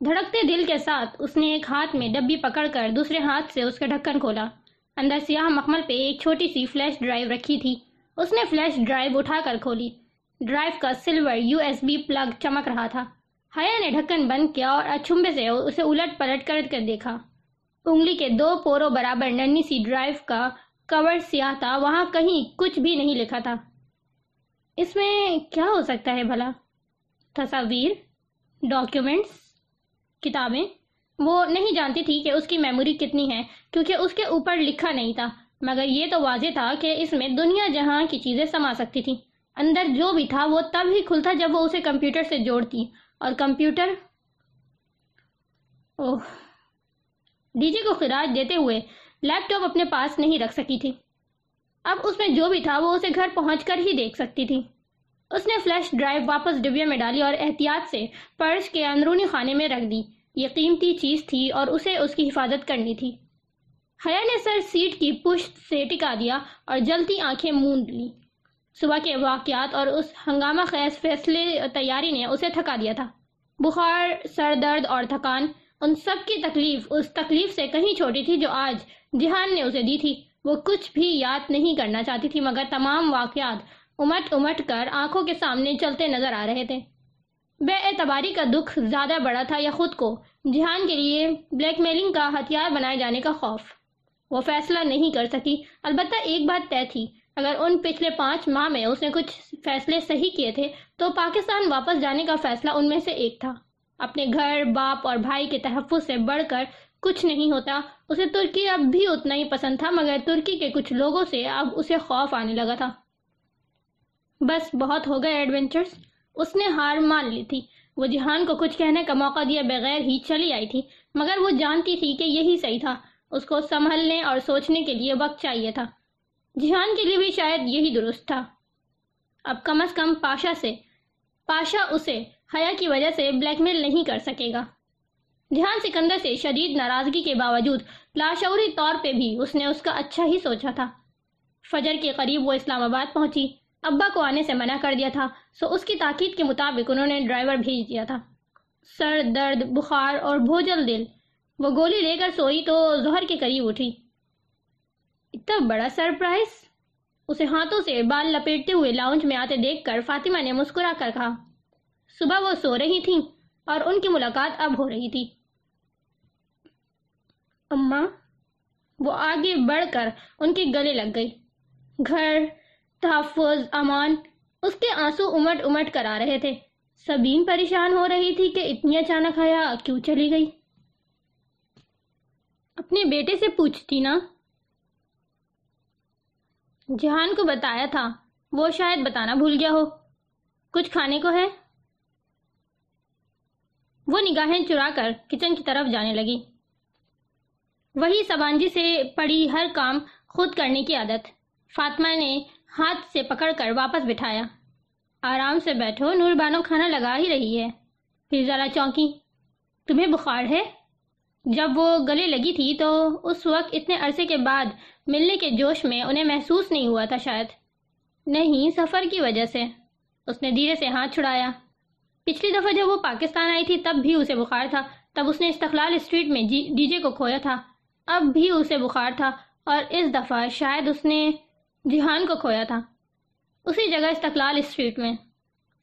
دھڑکتے دل کے ساتھ اس نے ایک ہاتھ میں ڈبی پکڑ کر دوسرے ہاتھ سے اس کا ڈھکن کھولا۔ اندر سیاہ مخمل پہ ایک چھوٹی سی فلیش ڈرائیو رکھی تھی۔ اس نے فلیش ڈرائیو اٹھا کر کھولی۔ ڈرائیو کا silver U S B plug چمک رہا تھا۔ حیا نے ڈھکن بند کیا اور اچھمبے سے اسے الٹ پلٹ کر کر دیکھا۔ انگلی کے دو پوروں برابر ننی سی ڈرائیو کا کور سیاہ تھا۔ وہاں کہیں کچھ بھی نہیں لکھا تھا۔ اس میں کیا ہو سکتا ہے بھلا؟ تصاویر؟ ڈاکیومنٹس کتابیں، وہ نہیں جانتی تھی کہ اس کی میموری کتنی ہے، کیونکہ اس کے اوپر لکھا نہیں تھا۔ مگر یہ تو واضح تھا کہ اس میں دنیا جہاں کی چیزیں سما سکتی تھی اندر جو بھی تھا، وہ تب ہی کھلتا جب وہ اسے کمپیوٹر سے جوڑتی۔ اور کمپیوٹر، اوہ۔ ڈی جے کو خراج دیتے ہوئے لیپ ٹاپ اپنے پاس نہیں رکھ سکی تھی۔ اب اس میں جو بھی تھا، وہ اسے گھر پہنچ کر ہی دیکھ سکتی تھی۔ اس نے فلیش ڈرائیو واپس ڈبیا میں ڈالی اور احتیاط سے پرس کے اندرونی خانے میں رکھ دی۔ یہ قیمتی چیز تھی اور اسے اس کی حفاظت کرنی تھی۔ حیا نے سر سیٹ کی پشت سے ٹکا دیا اور جلتی آنکھیں موند لی۔ صبح کے واقعات اور اس ہنگامہ خیز فیصلے تیاری نے اسے تھکا دیا تھا۔ بخار سر درد اور تھکان، ان سب کی تکلیف، اس تکلیف سے کہیں چھوٹی تھی جو آج جہان نے اسے دی تھی۔ وہ کچھ بھی یاد نہیں کرنا چاہتی تھی مگر تمام واقعات امٹ امٹ کر آنکھوں کے سامنے چلتے نظر آ رہے تھے۔ بے اعتباری کا دکھ زیادہ بڑا تھا یا خود کو۔ جہان کے لیے بلیک میلنگ کا ہتھیار بنائے جانے کا خوف۔ وہ فیصلہ نہیں کر سکی۔ البتہ ایک بات طے تھی، اگر ان پچھلے پانچ ماہ میں اس نے کچھ فیصلے صحیح کیے تھے، تو پاکستان واپس جانے کا فیصلہ ان میں سے ایک تھا۔ اپنے گھر، باپ اور بھائی کے تحفظ سے بڑھ کر کچھ نہیں ہوتا۔ اسے ترکی اب بھی اتنا ہی پسند تھا، مگر ترکی کے کچھ لوگوں سے اب اسے خوف آنے لگا تھا۔ بس بہت ہو گئے ایڈونچرز اس نے ہار مان لی تھی۔ وہ جہان کو کچھ کہنے کا موقع دیا بغیر ہی چلی آئی تھی، مگر وہ جانتی تھی کہ یہی صحیح تھا۔ اس کو سنبھلنے اور سوچنے کے لیے وقت چاہیے تھا۔ جہان کے لیے بھی شاید یہی درست تھا۔ اب کم از کم پاشا سے، پاشا اسے حیا کی وجہ سے بلیک میل نہیں کر سکے گا۔ جہان سکندر سے شدید ناراضگی کے باوجود لاشعوری طور پہ بھی اس نے اس کا اچھا ہی سوچا تھا۔ فجر کے قریب وہ اسلام آباد پہنچی۔ ابا کو آنے سے منع کر دیا تھا۔ سو اس کی تاکید کے مطابق انہوں نے ڈرائیور بھیج دیا تھا۔ سر درد، بخار اور بھوجل دل۔ وہ گولی لے کر سوئی تو زہر کے قریب اٹھی۔ اتنا بڑا سرپرائز؟ اسے ہاتھوں سے بال لپیٹتے ہوئے لاؤنج میں آتے دیکھ کر فاطمہ نے مسکرا کر کہا، صبح وہ سو رہی تھیں اور ان کی ملاقات اب ہو رہی تھی۔ اماں، وہ آگے بڑھ کر ان کے گلے لگ گئی۔ گھر تحفظ امان۔ اس کے آنسو امٹ امٹ کر آ رہے تھے۔ سبین پریشان ہو رہی تھی کہ اتنی اچانک آیا کیوں چلی گئی۔ اپنے بیٹے سے پوچھتی نا۔ جہان کو بتایا تھا۔ وہ شاید بتانا بھول گیا ہو۔ کچھ کھانے کو ہے؟ وہ نگاہیں چرا کر کچن کی طرف جانے لگی۔ وہی سبانجی سے پڑی ہر کام خود کرنے کی عادت۔ فاطمہ نے ہاتھ سے پکڑ کر واپس بٹھایا۔ آرام سے بیٹھو نور بانو کھانا لگا ہی رہی ہے۔ پھر ذرا چونکی، تمہیں بخار ہے؟ جب وہ گلے لگی تھی تو اس وقت اتنے عرصے کے بعد ملنے کے جوش میں انہیں محسوس نہیں ہوا تھا شاید۔ نہیں، سفر کی وجہ سے۔ اس نے دھیرے سے ہاتھ چھڑایا۔ پچھلی دفعہ جب وہ پاکستان آئی تھی، تب بھی اسے بخار تھا۔ تب اس نے استقلال اسٹریٹ میں جی، ڈی جے کو کھویا تھا۔ اب بھی اسے بخار تھا۔ اور اس دفعہ شاید اس نے جہان کو کھویا تھا۔ اسی جگہ استقلال اسٹریٹ میں،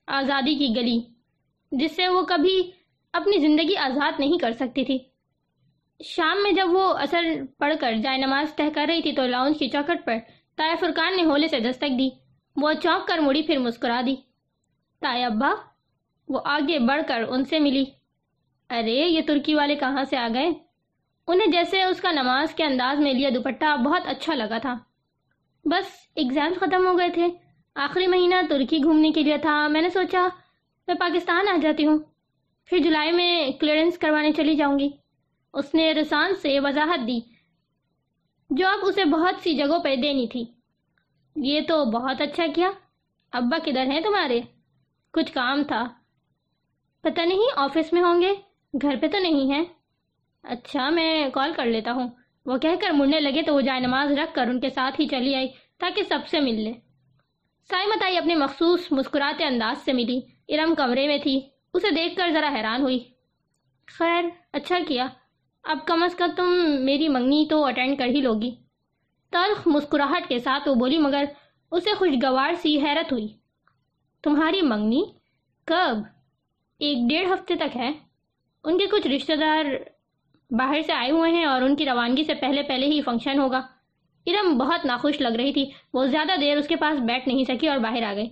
آزادی کی گلی، جس سے وہ کبھی اپنی زندگی آزاد نہیں کر سکتی تھی۔ شام میں جب وہ اثر پڑھ کر جائے نماز تہ کر رہی تھی تو لاؤنج کی چوکٹ پر تایا فرقان نے ہولے سے دستک دی۔ وہ چونک کر مڑی پھر مسکرا دی۔ تایا ابا، وہ آگے بڑھ کر ان سے ملی۔ ارے، یہ ترکی والے کہاں سے آ گئے؟ انہیں جیسے اس کا نماز کے انداز میں لیا دوپٹہ بہت اچھا لگا تھا۔ بس ایگزام ختم ہو گئے تھے۔ آخری مہینہ ترکی گھومنے کے لیے تھا۔ میں نے سوچا، میں پاکستان آ جاتی ہوں۔ پھر جولائی میں کلیئرنس کروانے چلی جاؤں گی۔ اس نے رسان سے وضاحت دی، جو اب اسے بہت سی جگہوں پہ دینی تھی۔ یہ تو بہت اچھا کیا۔ ابا کدھر ہیں تمہارے؟ کچھ کام تھا۔ پتہ نہیں آفس میں ہوں گے؟ گھر پہ تو نہیں ہے اچھا میں کال کر لیتا ہوں۔ وہ کہہ کر مڑنے لگے تو وہ جائے نماز رکھ کر ان کے ساتھ ہی چلی آئی تاکہ سب سے مل لے۔ سائی متائی اپنے مخصوص مسکراتے انداز سے ملی۔ ارم کمرے میں تھی۔ اسے دیکھ کر ذرا حیران ہوئی۔ خیر اچھا کیا۔ اب کم از کم تم میری منگنی تو اٹینڈ کر ہی لوگی۔ تلخ مسکراہٹ کے ساتھ وہ بولی، مگر اسے خوشگوار سی حیرت ہوئی۔ تمہاری منگنی کب؟ ایک ڈیڑھ ہفتے تک ہے۔ ان کے کچھ رشتہ دار باہر سے آئے ہوئے ہیں اور ان کی روانگی سے پہلے پہلے ہی فنکشن ہوگا۔ ارم بہت ناخوش لگ رہی تھی۔ وہ زیادہ دیر اس کے پاس بیٹھ نہیں سکی اور باہر آ گئی۔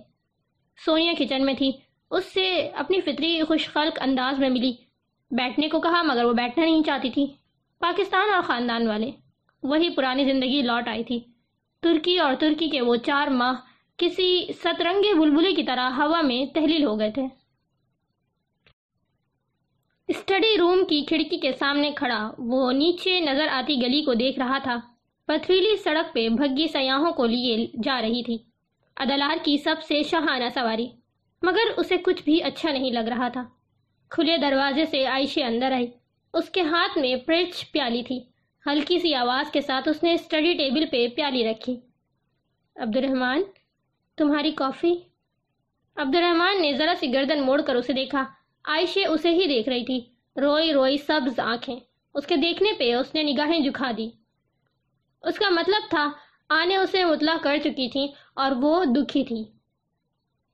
سونیا کچن میں تھی۔ اس سے اپنی فطری خوش خلق انداز میں ملی۔ بیٹھنے کو کہا مگر وہ بیٹھنا نہیں چاہتی تھی۔ پاکستان اور خاندان والے۔ وہی پرانی زندگی لوٹ آئی تھی۔ ترکی اور ترکی کے وہ چار ماہ کسی سترنگے بلبلے کی طرح ہوا میں تحلیل ہو گئے تھے۔ اسٹڈی روم کی کھڑکی کے سامنے کھڑا۔ وہ نیچے نظر آتی گلی کو دیکھ رہا تھا۔ پتھریلی سڑک پہ بھگی سیاحوں کو لیے جا رہی تھی۔ ادلار کی سب سے شہانہ سواری۔ مگر اسے کچھ بھی اچھا نہیں لگ رہا تھا۔ کھلے دروازے سے عائشہ اندر آئی۔ اس کے ہاتھ میں پرچ پیالی تھی۔ ہلکی سی آواز کے ساتھ اس نے اسٹڈی ٹیبل پہ پیالی رکھی۔ عبد الرحمن تمہاری کافی؟ عبد الرحمن نے ذرا سی گردن موڑ کر اسے دیکھا۔ عائشہ اسے ہی دیکھ رہی تھی۔ روئی روئی سبز آنکھیں۔ اس کے دیکھنے پہ اس نے نگاہیں جھکا دی اس کا مطلب تھا، آنے اسے مطلع کر چکی تھی اور وہ دکھی تھی۔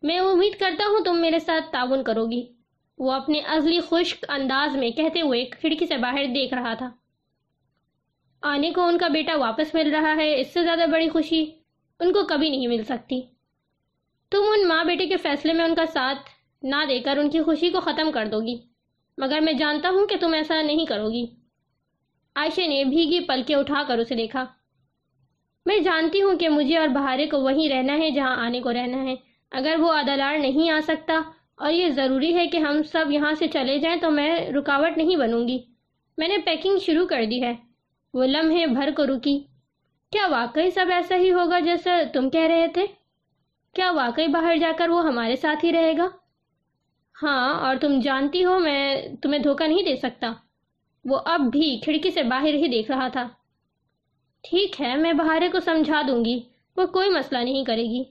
میں امید کرتا ہوں تم میرے ساتھ تعاون کرو گی۔ وہ اپنے ازلی خشک انداز میں کہتے ہوئے کھڑکی سے باہر دیکھ رہا تھا۔ آنے کو ان کا بیٹا واپس مل رہا ہے، اس سے زیادہ بڑی خوشی ان کو کبھی نہیں مل سکتی۔ تم ان ماں بیٹے کے فیصلے میں ان کا ساتھ نہ دے کر ان کی خوشی کو ختم کر دو گی مگر میں جانتا ہوں کہ تم ایسا نہیں کرو گی۔ عائشہ نے بھیگی پل کے اٹھا کر اسے دیکھا۔ میں جانتی ہوں کہ مجھے اور بہارے کو وہیں رہنا ہے جہاں آنے کو رہنا ہے۔ اگر وہ عدالار نہیں آ سکتا اور یہ ضروری ہے کہ ہم سب یہاں سے چلے جائیں تو میں رکاوٹ نہیں بنوں گی۔ میں نے پیکنگ شروع کر دی ہے۔ وہ لمحے بھر کو رکی۔ کیا واقعی سب ایسا ہی ہوگا جیسا تم کہہ رہے تھے؟ کیا واقعی باہر جا کر وہ ہمارے ساتھ ہی رہے گا؟ ہاں اور تم جانتی ہو، میں تمہیں دھوکہ نہیں دے سکتا۔ وہ اب بھی کھڑکی سے باہر ہی دیکھ رہا تھا۔ ٹھیک ہے، میں بہارے کو سمجھا دوں گی۔ وہ کوئی مسئلہ نہیں کرے گی۔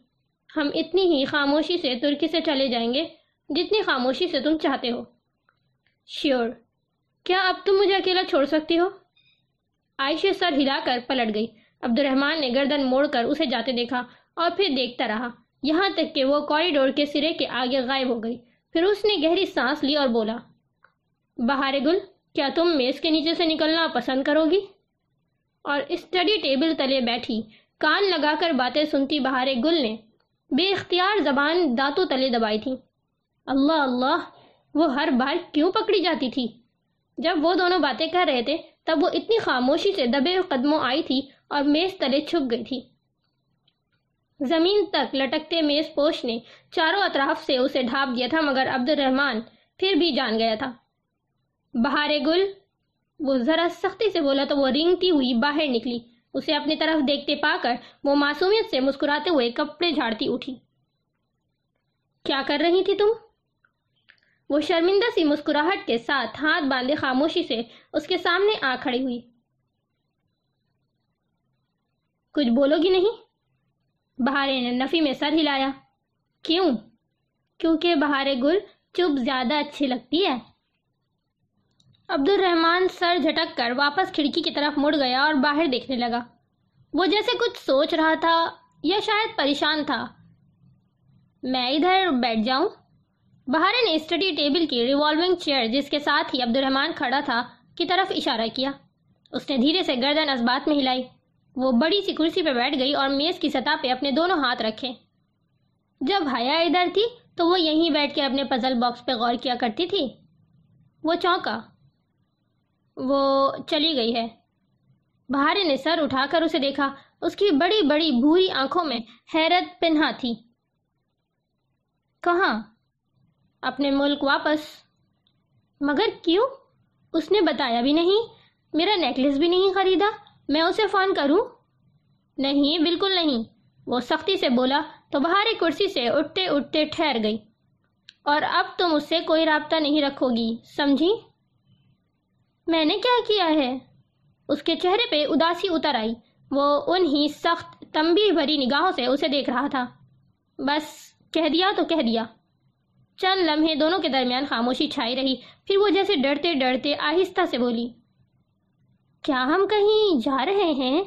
ہم اتنی ہی خاموشی سے ترکی سے چلے جائیں گے، جتنی خاموشی سے تم چاہتے ہو۔ شیور، کیا اب تم مجھے اکیلا چھوڑ سکتی ہو؟ عائشہ سر ہلا کر پلٹ گئی۔ عبد الرحمن نے گردن موڑ کر اسے جاتے دیکھا اور پھر دیکھتا رہا۔ یہاں تک کہ وہ کوریڈور کے سرے کے آگے غائب ہو گئی۔ پھر اس نے گہری سانس لی اور بولا، بہار گل، کیا تم میز کے نیچے سے نکلنا پسند کرو گی؟ اور اسٹڈی ٹیبل تلے بیٹھی، کان لگا کر باتیں سنتی بہار گل نے بے اختیار زبان دانتوں تلے دبائی تھی۔ اللہ اللہ، وہ ہر بار کیوں پکڑی جاتی تھی؟ جب وہ دونوں باتیں کر رہے تھے، تب وہ اتنی خاموشی سے دبے قدموں آئی تھی اور میز تلے چھپ گئی تھی۔ زمین تک لٹکتے میز پوش نے چاروں اطراف سے اسے ڈھاپ دیا تھا، مگر عبد الرحمن پھر بھی جان گیا تھا۔ بہار گل، وہ ذرا سختی سے بولا تو وہ رینگتی ہوئی باہر نکلی۔ اسے اپنی طرف دیکھتے پا کر وہ معصومیت سے مسکراتے ہوئے کپڑے جھاڑتی اٹھی۔ کیا کر رہی تھی تم؟ وہ شرمندہ سی مسکراہٹ کے ساتھ ہاتھ باندھے خاموشی سے اس کے سامنے آ کھڑی ہوئی۔ کچھ بولو گی نہیں؟ بہارے نے نفی میں سر ہلایا۔ کیوں؟ کیونکہ بہارے گل چپ زیادہ اچھی لگتی ہے۔ عبد الرحمن سر جھٹک کر واپس کھڑکی کی طرف مڑ گیا اور باہر دیکھنے لگا۔ وہ جیسے کچھ سوچ رہا تھا یا شاید پریشان تھا۔ میں ادھر بیٹھ جاؤں؟ بہارے نے اسٹڈی ٹیبل کی ریوالونگ چیئر جس کے ساتھ ہی عبد الرحمن کھڑا تھا کی طرف اشارہ کیا۔ اس نے دھیرے سے گردن اسبات میں ہلائی۔ وہ بڑی سی کرسی پہ بیٹھ گئی اور میز کی سطح پہ اپنے دونوں ہاتھ رکھے۔ جب حیا ادھر تھی تو وہ یہیں بیٹھ کے اپنے پزل باکس پہ غور کیا کرتی تھی۔ وہ چونکا۔ وہ چلی گئی ہے۔ بہارے نے سر اٹھا کر اسے دیکھا۔ اس کی بڑی بڑی بھوری آنکھوں میں حیرت پنہا تھی۔ کہاں؟ اپنے ملک واپس۔ مگر کیوں؟ اس نے بتایا بھی نہیں۔ میرا نیکلس بھی نہیں خریدا۔ میں اسے فون کروں؟ نہیں، بالکل نہیں۔ وہ سختی سے بولا، تو بہاری کرسی سے اٹھتے اٹھتے ٹھہر گئی۔ اور اب تم اس سے کوئی رابطہ نہیں رکھو گی، سمجھی؟ میں نے کیا کیا ہے؟ اس کے چہرے پہ اداسی اتر آئی۔ وہ انہی سخت تمبی بھری نگاہوں سے اسے دیکھ رہا تھا۔ بس، کہہ دیا تو کہہ دیا۔ چند لمحے دونوں کے درمیان خاموشی چھائی رہی۔ پھر وہ جیسے ڈرتے ڈرتے آہستہ سے بولی کیا ہم کہیں جا رہے ہیں؟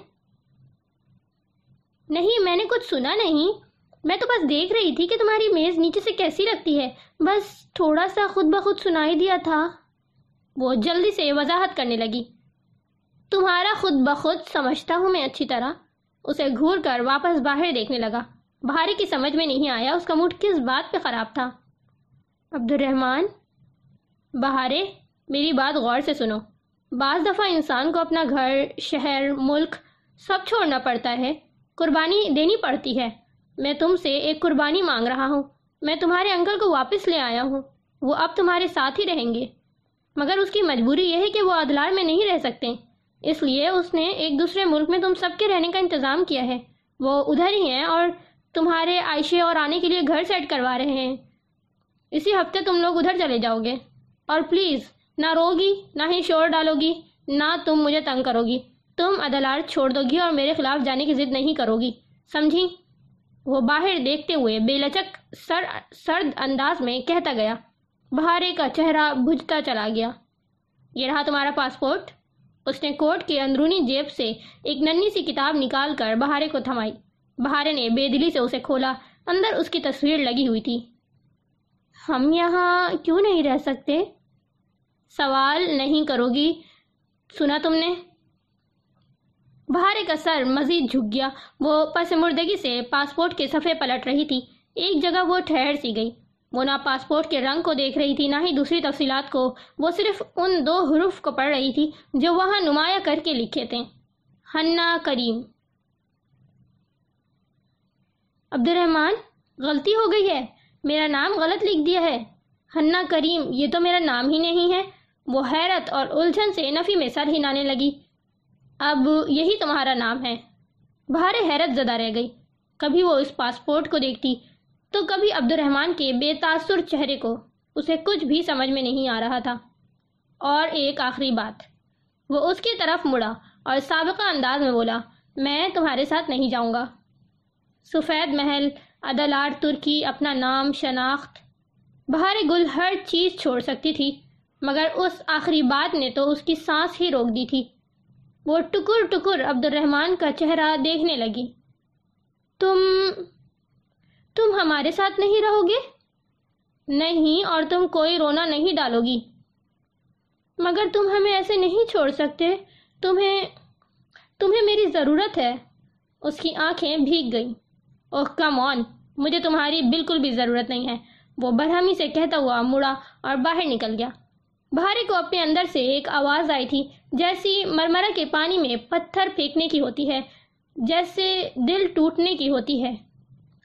نہیں، میں نے کچھ سنا نہیں۔ میں تو بس دیکھ رہی تھی کہ تمہاری میز نیچے سے کیسی لگتی ہے۔ بس تھوڑا سا خود بخود سنائی دیا تھا۔ وہ جلدی سے وضاحت کرنے لگی۔ تمہارا خود بخود سمجھتا ہوں میں اچھی طرح۔ اسے گھور کر واپس باہر دیکھنے لگا۔ بہارے کی سمجھ میں نہیں آیا اس کا موڈ کس بات پہ خراب تھا۔ عبد الرحمن بہارے، میری بات غور سے سنو۔ بعض دفعہ انسان کو اپنا گھر، شہر، ملک سب چھوڑنا پڑتا ہے، قربانی دینی پڑتی ہے۔ میں تم سے ایک قربانی مانگ رہا ہوں۔ میں تمہارے انکل کو واپس لے آیا ہوں۔ وہ اب تمہارے ساتھ ہی رہیں گے۔ مگر اس کی مجبوری یہ ہے کہ وہ عدلار میں نہیں رہ سکتے۔ اس لیے اس نے ایک دوسرے ملک میں تم سب کے رہنے کا انتظام کیا ہے۔ وہ ادھر ہی ہیں اور تمہارے عائشے اور آنے کے لیے گھر سیٹ کروا رہے ہیں۔ اسی ہفتے تم لوگ ادھر چلے جاؤ گے۔ اور پلیز نہ رو گی نہ ہی شور ڈالو گی نہ تم مجھے تنگ کرو گی تم عدلار چھوڑ دو گی اور میرے خلاف جانے کی ضد نہیں کرو گی سمجھی؟ وہ باہر دیکھتے ہوئے بے لچک سر، سرد انداز میں کہتا گیا، بہارے کا چہرہ بجھتا چلا گیا۔ یہ رہا تمہارا پاسپورٹ؟ اس نے کوٹ کے اندرونی جیب سے ایک ننی سی کتاب نکال کر بہارے کو تھمائی۔ بہارے نے بے دلی سے اسے کھولا۔ اندر اس کی تصویر لگی ہوئی تھی۔ ہم یہاں کیوں نہیں رہ سکتے؟ سوال نہیں کرو گی۔ سنا تم نے؟ بہارے کا سر مزید جھک گیا۔ وہ پس مردگی سے پاسپورٹ کے صفحے پلٹ رہی تھی۔ ایک جگہ وہ ٹھہر سی گئی۔ وہ نہ پاسپورٹ کے رنگ کو دیکھ رہی تھی، نہ ہی دوسری تفصیلات کو۔ وہ صرف ان دو حروف کو پڑھ رہی تھی جو وہاں نمایاں کر کے لکھے تھے۔ ہنہ کریم۔ عبد الرحمن غلطی ہو گئی ہے۔ میرا نام غلط لکھ دیا ہے۔ ہنہ کریم، یہ تو میرا نام ہی نہیں ہے۔ وہ حیرت اور الجھن سے نفی میں سر ہنانے لگی۔ اب یہی تمہارا نام ہے۔ بہارے حیرت زدہ رہ گئی۔ کبھی وہ اس پاسپورٹ کو دیکھتی، تو کبھی عبد الرحمن کے بے تاثر چہرے کو۔ اسے کچھ بھی سمجھ میں نہیں آ رہا تھا۔ اور ایک آخری بات، وہ اس کی طرف مڑا اور سابقہ انداز میں بولا، میں تمہارے ساتھ نہیں جاؤں گا۔ سفید محل عدلار ترکی، اپنا نام شناخت۔ بہار گل ہر چیز چھوڑ سکتی تھی۔ مگر اس آخری بات نے تو اس کی سانس ہی روک دی تھی۔ وہ ٹکر ٹکر عبد الرحمن کا چہرہ دیکھنے لگی۔ تم تم ہمارے ساتھ نہیں رہو گے؟ نہیں، اور تم کوئی رونا نہیں ڈالو گی۔ مگر تم ہمیں ایسے نہیں چھوڑ سکتے۔ تمہیں تمہیں میری ضرورت ہے۔ اس کی آنکھیں بھیگ گئیں۔ اوہ، کم آن، مجھے تمہاری بالکل بھی ضرورت نہیں ہے۔ وہ برہمی سے کہتا ہوا مڑا اور باہر نکل گیا۔ بہاری کو اپنے اندر سے ایک آواز آئی تھی، جیسی مرمرہ کے پانی میں پتھر پھینکنے کی ہوتی ہے، جیسے دل ٹوٹنے کی ہوتی ہے۔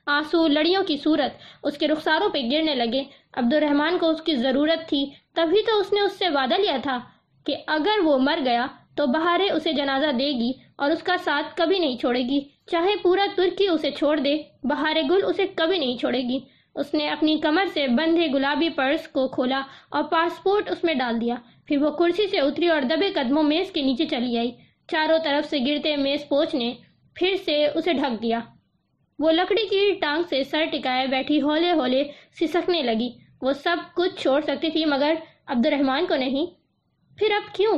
آنسو لڑیوں کی صورت اس کے رخساروں پہ گرنے لگے۔ عبد الرحمن کو اس کی ضرورت تھی، تبھی تو اس نے اس سے وعدہ لیا تھا کہ اگر وہ مر گیا تو بہارے اسے جنازہ دے گی اور اس کا ساتھ کبھی نہیں چھوڑے گی۔ چاہے پورا ترکی اسے چھوڑ دے بہارے گل اسے کبھی نہیں چھوڑے گی۔ اس نے اپنی کمر سے بندھے گلابی پرس کو کھولا اور پاسپورٹ اس میں ڈال دیا۔ پھر وہ کرسی سے اتری اور دبے قدموں میز کے نیچے چلی آئی چاروں طرف سے گرتے میز پوچھ نے پھر سے اسے ڈھک دیا۔ وہ لکڑی کی ٹانگ سے سر ٹکائے بیٹھی ہولے ہولے سسکنے لگی۔ وہ سب کچھ چھوڑ سکتی تھی مگر عبد الرحمن کو نہیں۔ پھر اب کیوں؟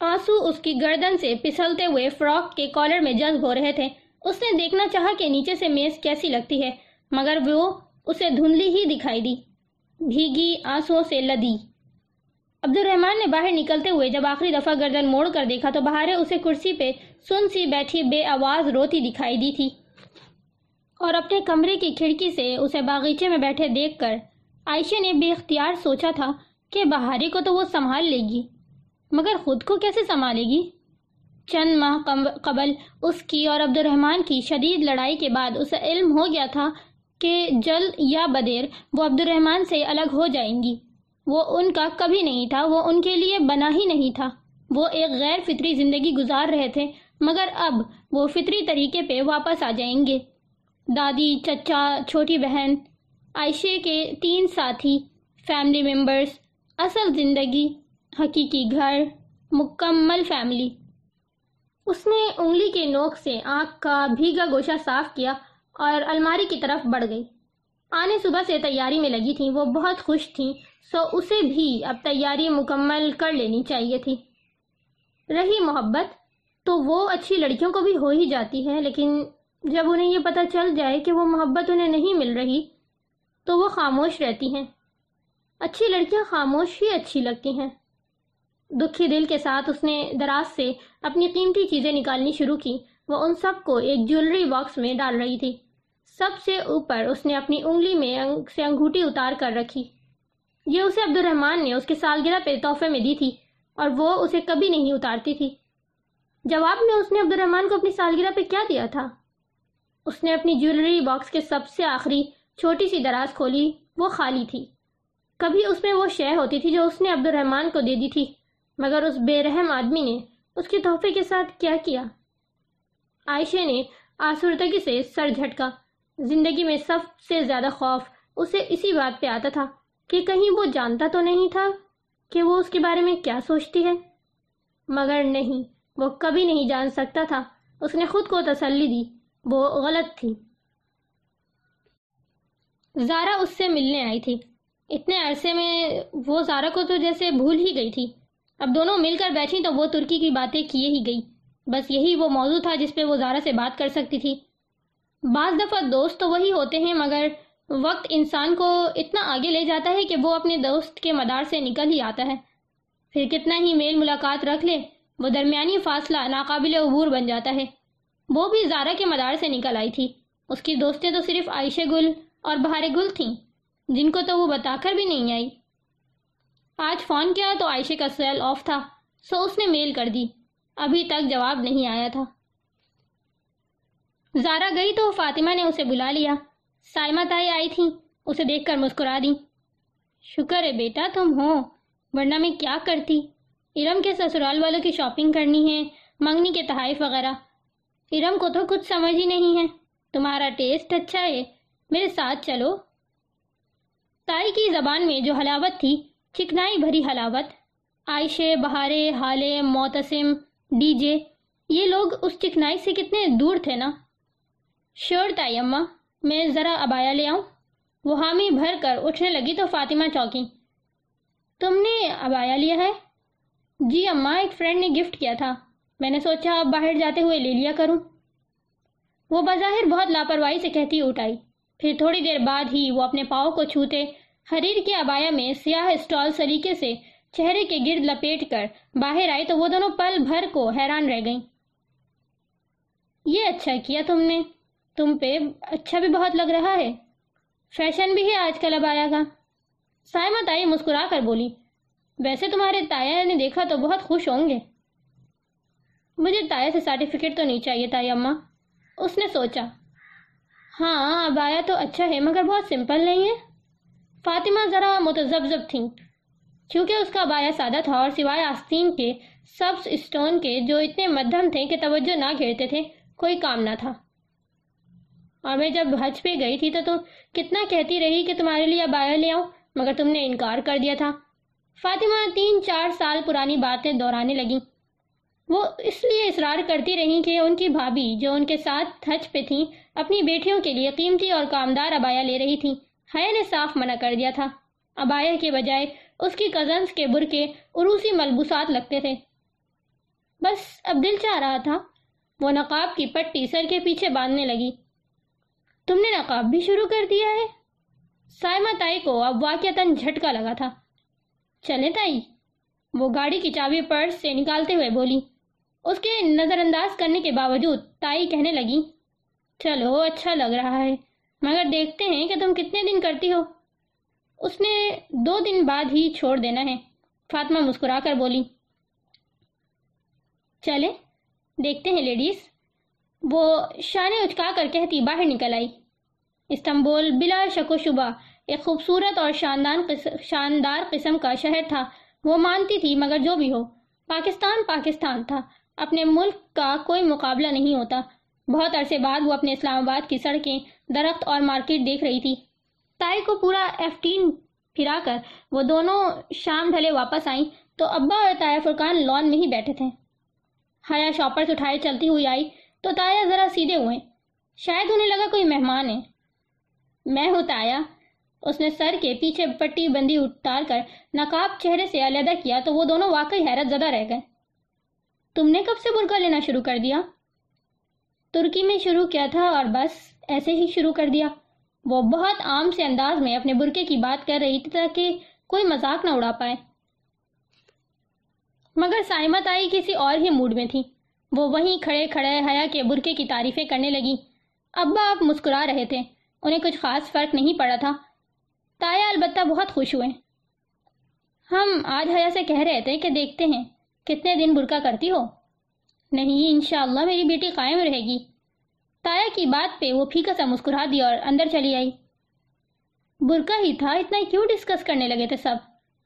آنسو اس کی گردن سے پسلتے ہوئے فراک کے کالر میں جذب ہو رہے تھے۔ اس نے دیکھنا چاہا کہ نیچے سے میز کیسی لگتی ہے، مگر وہ اسے دھندلی ہی دکھائی دی۔ بھیگی آنسو سے لدی۔ عبد الرحمن نے باہر نکلتے ہوئے جب آخری دفعہ گردن موڑ کر دیکھا تو بہارے اسے کرسی پہ سن سی بیٹھی بے آواز روتی دکھائی دی تھی۔ اور اپنے کمرے کی کھڑکی سے اسے باغیچے میں بیٹھے دیکھ کر عائشہ نے بے اختیار سوچا تھا کہ بہاری کو تو وہ سنبھال لے گی، مگر خود کو کیسے سنبھالے گی؟ چند ماہ قبل اس کی اور عبد الرحمن کی شدید لڑائی کے بعد اسے علم ہو گیا تھا کہ جلد یا بدیر وہ عبد الرحمن سے الگ ہو جائیں گی۔ وہ ان کا کبھی نہیں تھا، وہ ان کے لیے بنا ہی نہیں تھا۔ وہ ایک غیر فطری زندگی گزار رہے تھے، مگر اب وہ فطری طریقے پہ واپس آ جائیں گے۔ دادی، چچا، چھوٹی بہن عائشے کے تین ساتھی فیملی ممبرز اصل زندگی، حقیقی گھر، مکمل فیملی اس نے انگلی کے نوک سے آنکھ کا بھیگا گوشہ صاف کیا اور الماری کی طرف بڑھ گئی۔ آنے صبح سے تیاری میں لگی تھیں وہ بہت خوش تھیں سو اسے بھی اب تیاری مکمل کر لینی چاہیے تھی۔ رہی محبت تو وہ اچھی لڑکیوں کو بھی ہو ہی جاتی ہے، لیکن جب انہیں یہ پتہ چل جائے کہ وہ محبت انہیں نہیں مل رہی، تو وہ خاموش رہتی ہیں۔ اچھی لڑکیاں خاموش ہی اچھی لگتی ہیں۔ دکھی دل کے ساتھ اس نے دراز سے اپنی قیمتی چیزیں نکالنی شروع کی۔ وہ ان سب کو ایک جولری باکس میں ڈال رہی تھی۔ سب سے اوپر اس نے اپنی انگلی میں سے انگوٹی اتار کر رکھی۔ یہ اسے عبد الرحمن نے اس کے سالگرہ پہ تحفے میں دی تھی اور وہ اسے کبھی نہیں اتارتی تھی۔ جواب میں اس نے عبد الرحمن کو اپنی سالگرہ پہ کیا دیا تھا؟ اس نے اپنی جیولری باکس کے سب سے آخری چھوٹی سی دراز کھولی، وہ خالی تھی۔ کبھی اس میں وہ شے ہوتی تھی جو اس نے عبد الرحمن کو دے دی تھی۔ مگر اس بے رحم آدمی نے اس کے تحفے کے ساتھ کیا کیا؟ عائشہ نے آسردگی سے سر جھٹکا۔ زندگی میں سب سے زیادہ خوف اسے اسی بات پہ آتا تھا کہ کہیں وہ جانتا تو نہیں تھا کہ وہ اس کے بارے میں کیا سوچتی ہے۔ مگر نہیں، وہ کبھی نہیں جان سکتا تھا۔ اس نے خود کو تسلی دی، وہ غلط تھی۔ زارا اس سے ملنے آئی تھی۔ اتنے عرصے میں وہ زارا کو تو جیسے بھول ہی گئی تھی۔ اب دونوں مل کر بیٹھی تو وہ ترکی کی باتیں کیے ہی گئی۔ بس یہی وہ موضوع تھا جس پہ وہ زارا سے بات کر سکتی تھی۔ بعض دفعہ دوست تو وہی ہوتے ہیں، مگر وقت انسان کو اتنا آگے لے جاتا ہے کہ وہ اپنے دوست کے مدار سے نکل ہی آتا ہے۔ پھر کتنا ہی میل ملاقات رکھ لے، وہ درمیانی فاصلہ ناقابل عبور بن جاتا ہے۔ وہ بھی زارا کے مدار سے نکل آئی تھی۔ اس کی دوستیں تو صرف عائشہ گل اور بہار گل تھیں، جن کو تو وہ بتا کر بھی نہیں آئی۔ آج فون کیا تو عائشہ کا سیل آف تھا، سو اس نے میل کر دی۔ ابھی تک جواب نہیں آیا تھا۔ زارا گئی تو فاطمہ نے اسے بلا لیا۔ سائمہ تائی آئی تھی، اسے دیکھ کر مسکرا دی۔ شکر ہے بیٹا تم ہو، ورنہ میں کیا کرتی؟ ارم کے سسرال والوں کی شاپنگ کرنی ہے، منگنی کے تحائف وغیرہ۔ ارم کو تو کچھ سمجھ ہی نہیں ہے۔ تمہارا ٹیسٹ اچھا ہے، میرے ساتھ چلو۔ تائی کی زبان میں جو حلاوت تھی چکنائی بھری حلاوت۔ عائشے بہارے، حالے موتسم ڈی جے، یہ لوگ اس چکنائی سے کتنے دور تھے نا؟ شور تائی اماں، میں ذرا ابایا لے آؤں۔ وہ حامی بھر کر اٹھنے لگی تو فاطمہ چوکی تم نے ابایا لیا ہے؟ جی اماں، ایک فرینڈ نے گفٹ کیا تھا۔ میں نے سوچا اب باہر جاتے ہوئے لے لیا کروں۔ وہ بظاہر بہت لاپرواہی سے کہتی اٹھائی پھر تھوڑی دیر بعد ہی وہ اپنے پاؤں کو چھوتے حریر کے ابایا میں سیاہ اسٹال سلیقے سے چہرے کے گرد لپیٹ کر باہر آئی تو وہ دونوں پل بھر کو حیران رہ گئیں۔ یہ اچھا کیا تم نے؟ تم پہ اچھا بھی بہت لگ رہا ہے۔ فیشن بھی ہے آج کل اب آیا گا سائمہ تائی مسکرا کر بولی، ویسے تمہارے تایا نے دیکھا تو بہت خوش ہوں گے۔ مجھے تایا سے سرٹیفکیٹ تو نہیں چاہیے تائی اماں۔ اس نے سوچا ہاں اب آیا تو اچھا ہے، مگر بہت سمپل نہیں ہے۔ فاطمہ ذرا متزبزب تھیں۔ چونکہ اس کا بایا سادہ تھا اور سوائے آستین کے سبز اسٹون کے جو اتنے مدھم تھے کہ توجہ نہ گھیرتے تھے، کوئی کام نہ تھا۔ اور میں جب حج پہ گئی تھی تو تم کتنا کہتی رہی کہ تمہارے لیے ابایا لے آؤں، مگر تم نے انکار کر دیا تھا۔ فاطمہ تین چار سال پرانی باتیں دہرانے لگیں۔ وہ اس لیے اصرار کرتی رہی کہ ان کی بھابھی جو ان کے ساتھ حج پہ تھیں، اپنی بیٹیوں کے لیے قیمتی اور کامدار ابایا لے رہی تھیں۔ حیا نے صاف منع کر دیا تھا۔ ابایا کے بجائے اس کی کزنس کے برکے عروسی ملبوسات لگتے تھے۔ بس اب دل چاہ رہا تھا۔ وہ نقاب کی پٹی سر کے پیچھے باندھنے لگی۔ تم نے نقاب بھی شروع کر دیا ہے؟ سائمہ تائی کو اب واقعتاً جھٹکا لگا تھا۔ چلے تائی۔ وہ گاڑی کی چابی پرس سے نکالتے ہوئے بولی۔ اس کے نظر انداز کرنے کے باوجود تائی کہنے لگی۔ چلو اچھا لگ رہا ہے۔ مگر دیکھتے ہیں کہ تم کتنے دن کرتی ہو۔ اس نے دو دن بعد ہی چھوڑ دینا ہے۔ فاطمہ مسکرا کر بولی، چلے، دیکھتے ہیں لیڈیز۔ وہ شانے اچکا کر کہتی، باہر نکل آئی۔ استنبول بلا شک و شبہ، ایک خوبصورت اور شاندار قسم کا شہر تھا۔ وہ مانتی تھی مگر جو بھی ہو۔ پاکستان پاکستان تھا۔ اپنے ملک کا کوئی مقابلہ نہیں ہوتا۔ بہت عرصے بعد وہ اپنے اسلام آباد کی سڑکیں درخت اور مارکیٹ دیکھ رہی تھی۔ تائی کو پورا ایفٹین پھرا کر وہ دونوں شام ڈھلے واپس آئیں تو ابا اور تایا فرقان لان میں ہی بیٹھے تھے۔ حیا شاپرز اٹھائے چلتی ہوئی آئی تو تایا ذرا سیدھے ہوئے۔ شاید انہیں لگا کوئی مہمان ہے۔ میں ہوں تایا۔ اس نے سر کے پیچھے پٹی بندی اتار کر نقاب چہرے سے علیحدہ کیا تو وہ دونوں واقعی حیرت زدہ رہ گئے۔ تم نے کب سے برقع لینا شروع کر دیا؟ ترکی میں شروع کیا تھا اور بس۔ ایسے ہی شروع کر دیا۔ وہ بہت عام سے انداز میں اپنے برقے کی بات کر رہی تھی تاکہ کوئی مذاق نہ اڑا پائے۔ مگر سائمت آئی کسی اور ہی موڈ میں تھی۔ وہ وہیں کھڑے کھڑے حیا کے برقے کی تعریفیں کرنے لگی۔ ابا، آپ مسکرا رہے تھے۔ انہیں کچھ خاص فرق نہیں پڑا تھا۔ تایا البتہ بہت خوش ہوئے۔ ہم آج حیا سے کہہ رہے تھے کہ دیکھتے ہیں، کتنے دن برقع کرتی ہو؟ نہیں، انشاءاللہ میری بیٹی قائم رہے گی۔ تایا کی بات پہ وہ پھیکا سا مسکرا دیا اور اندر چلی آئی۔ برقع ہی تھا، اتنا کیوں ڈسکس کرنے لگے تھے سب؟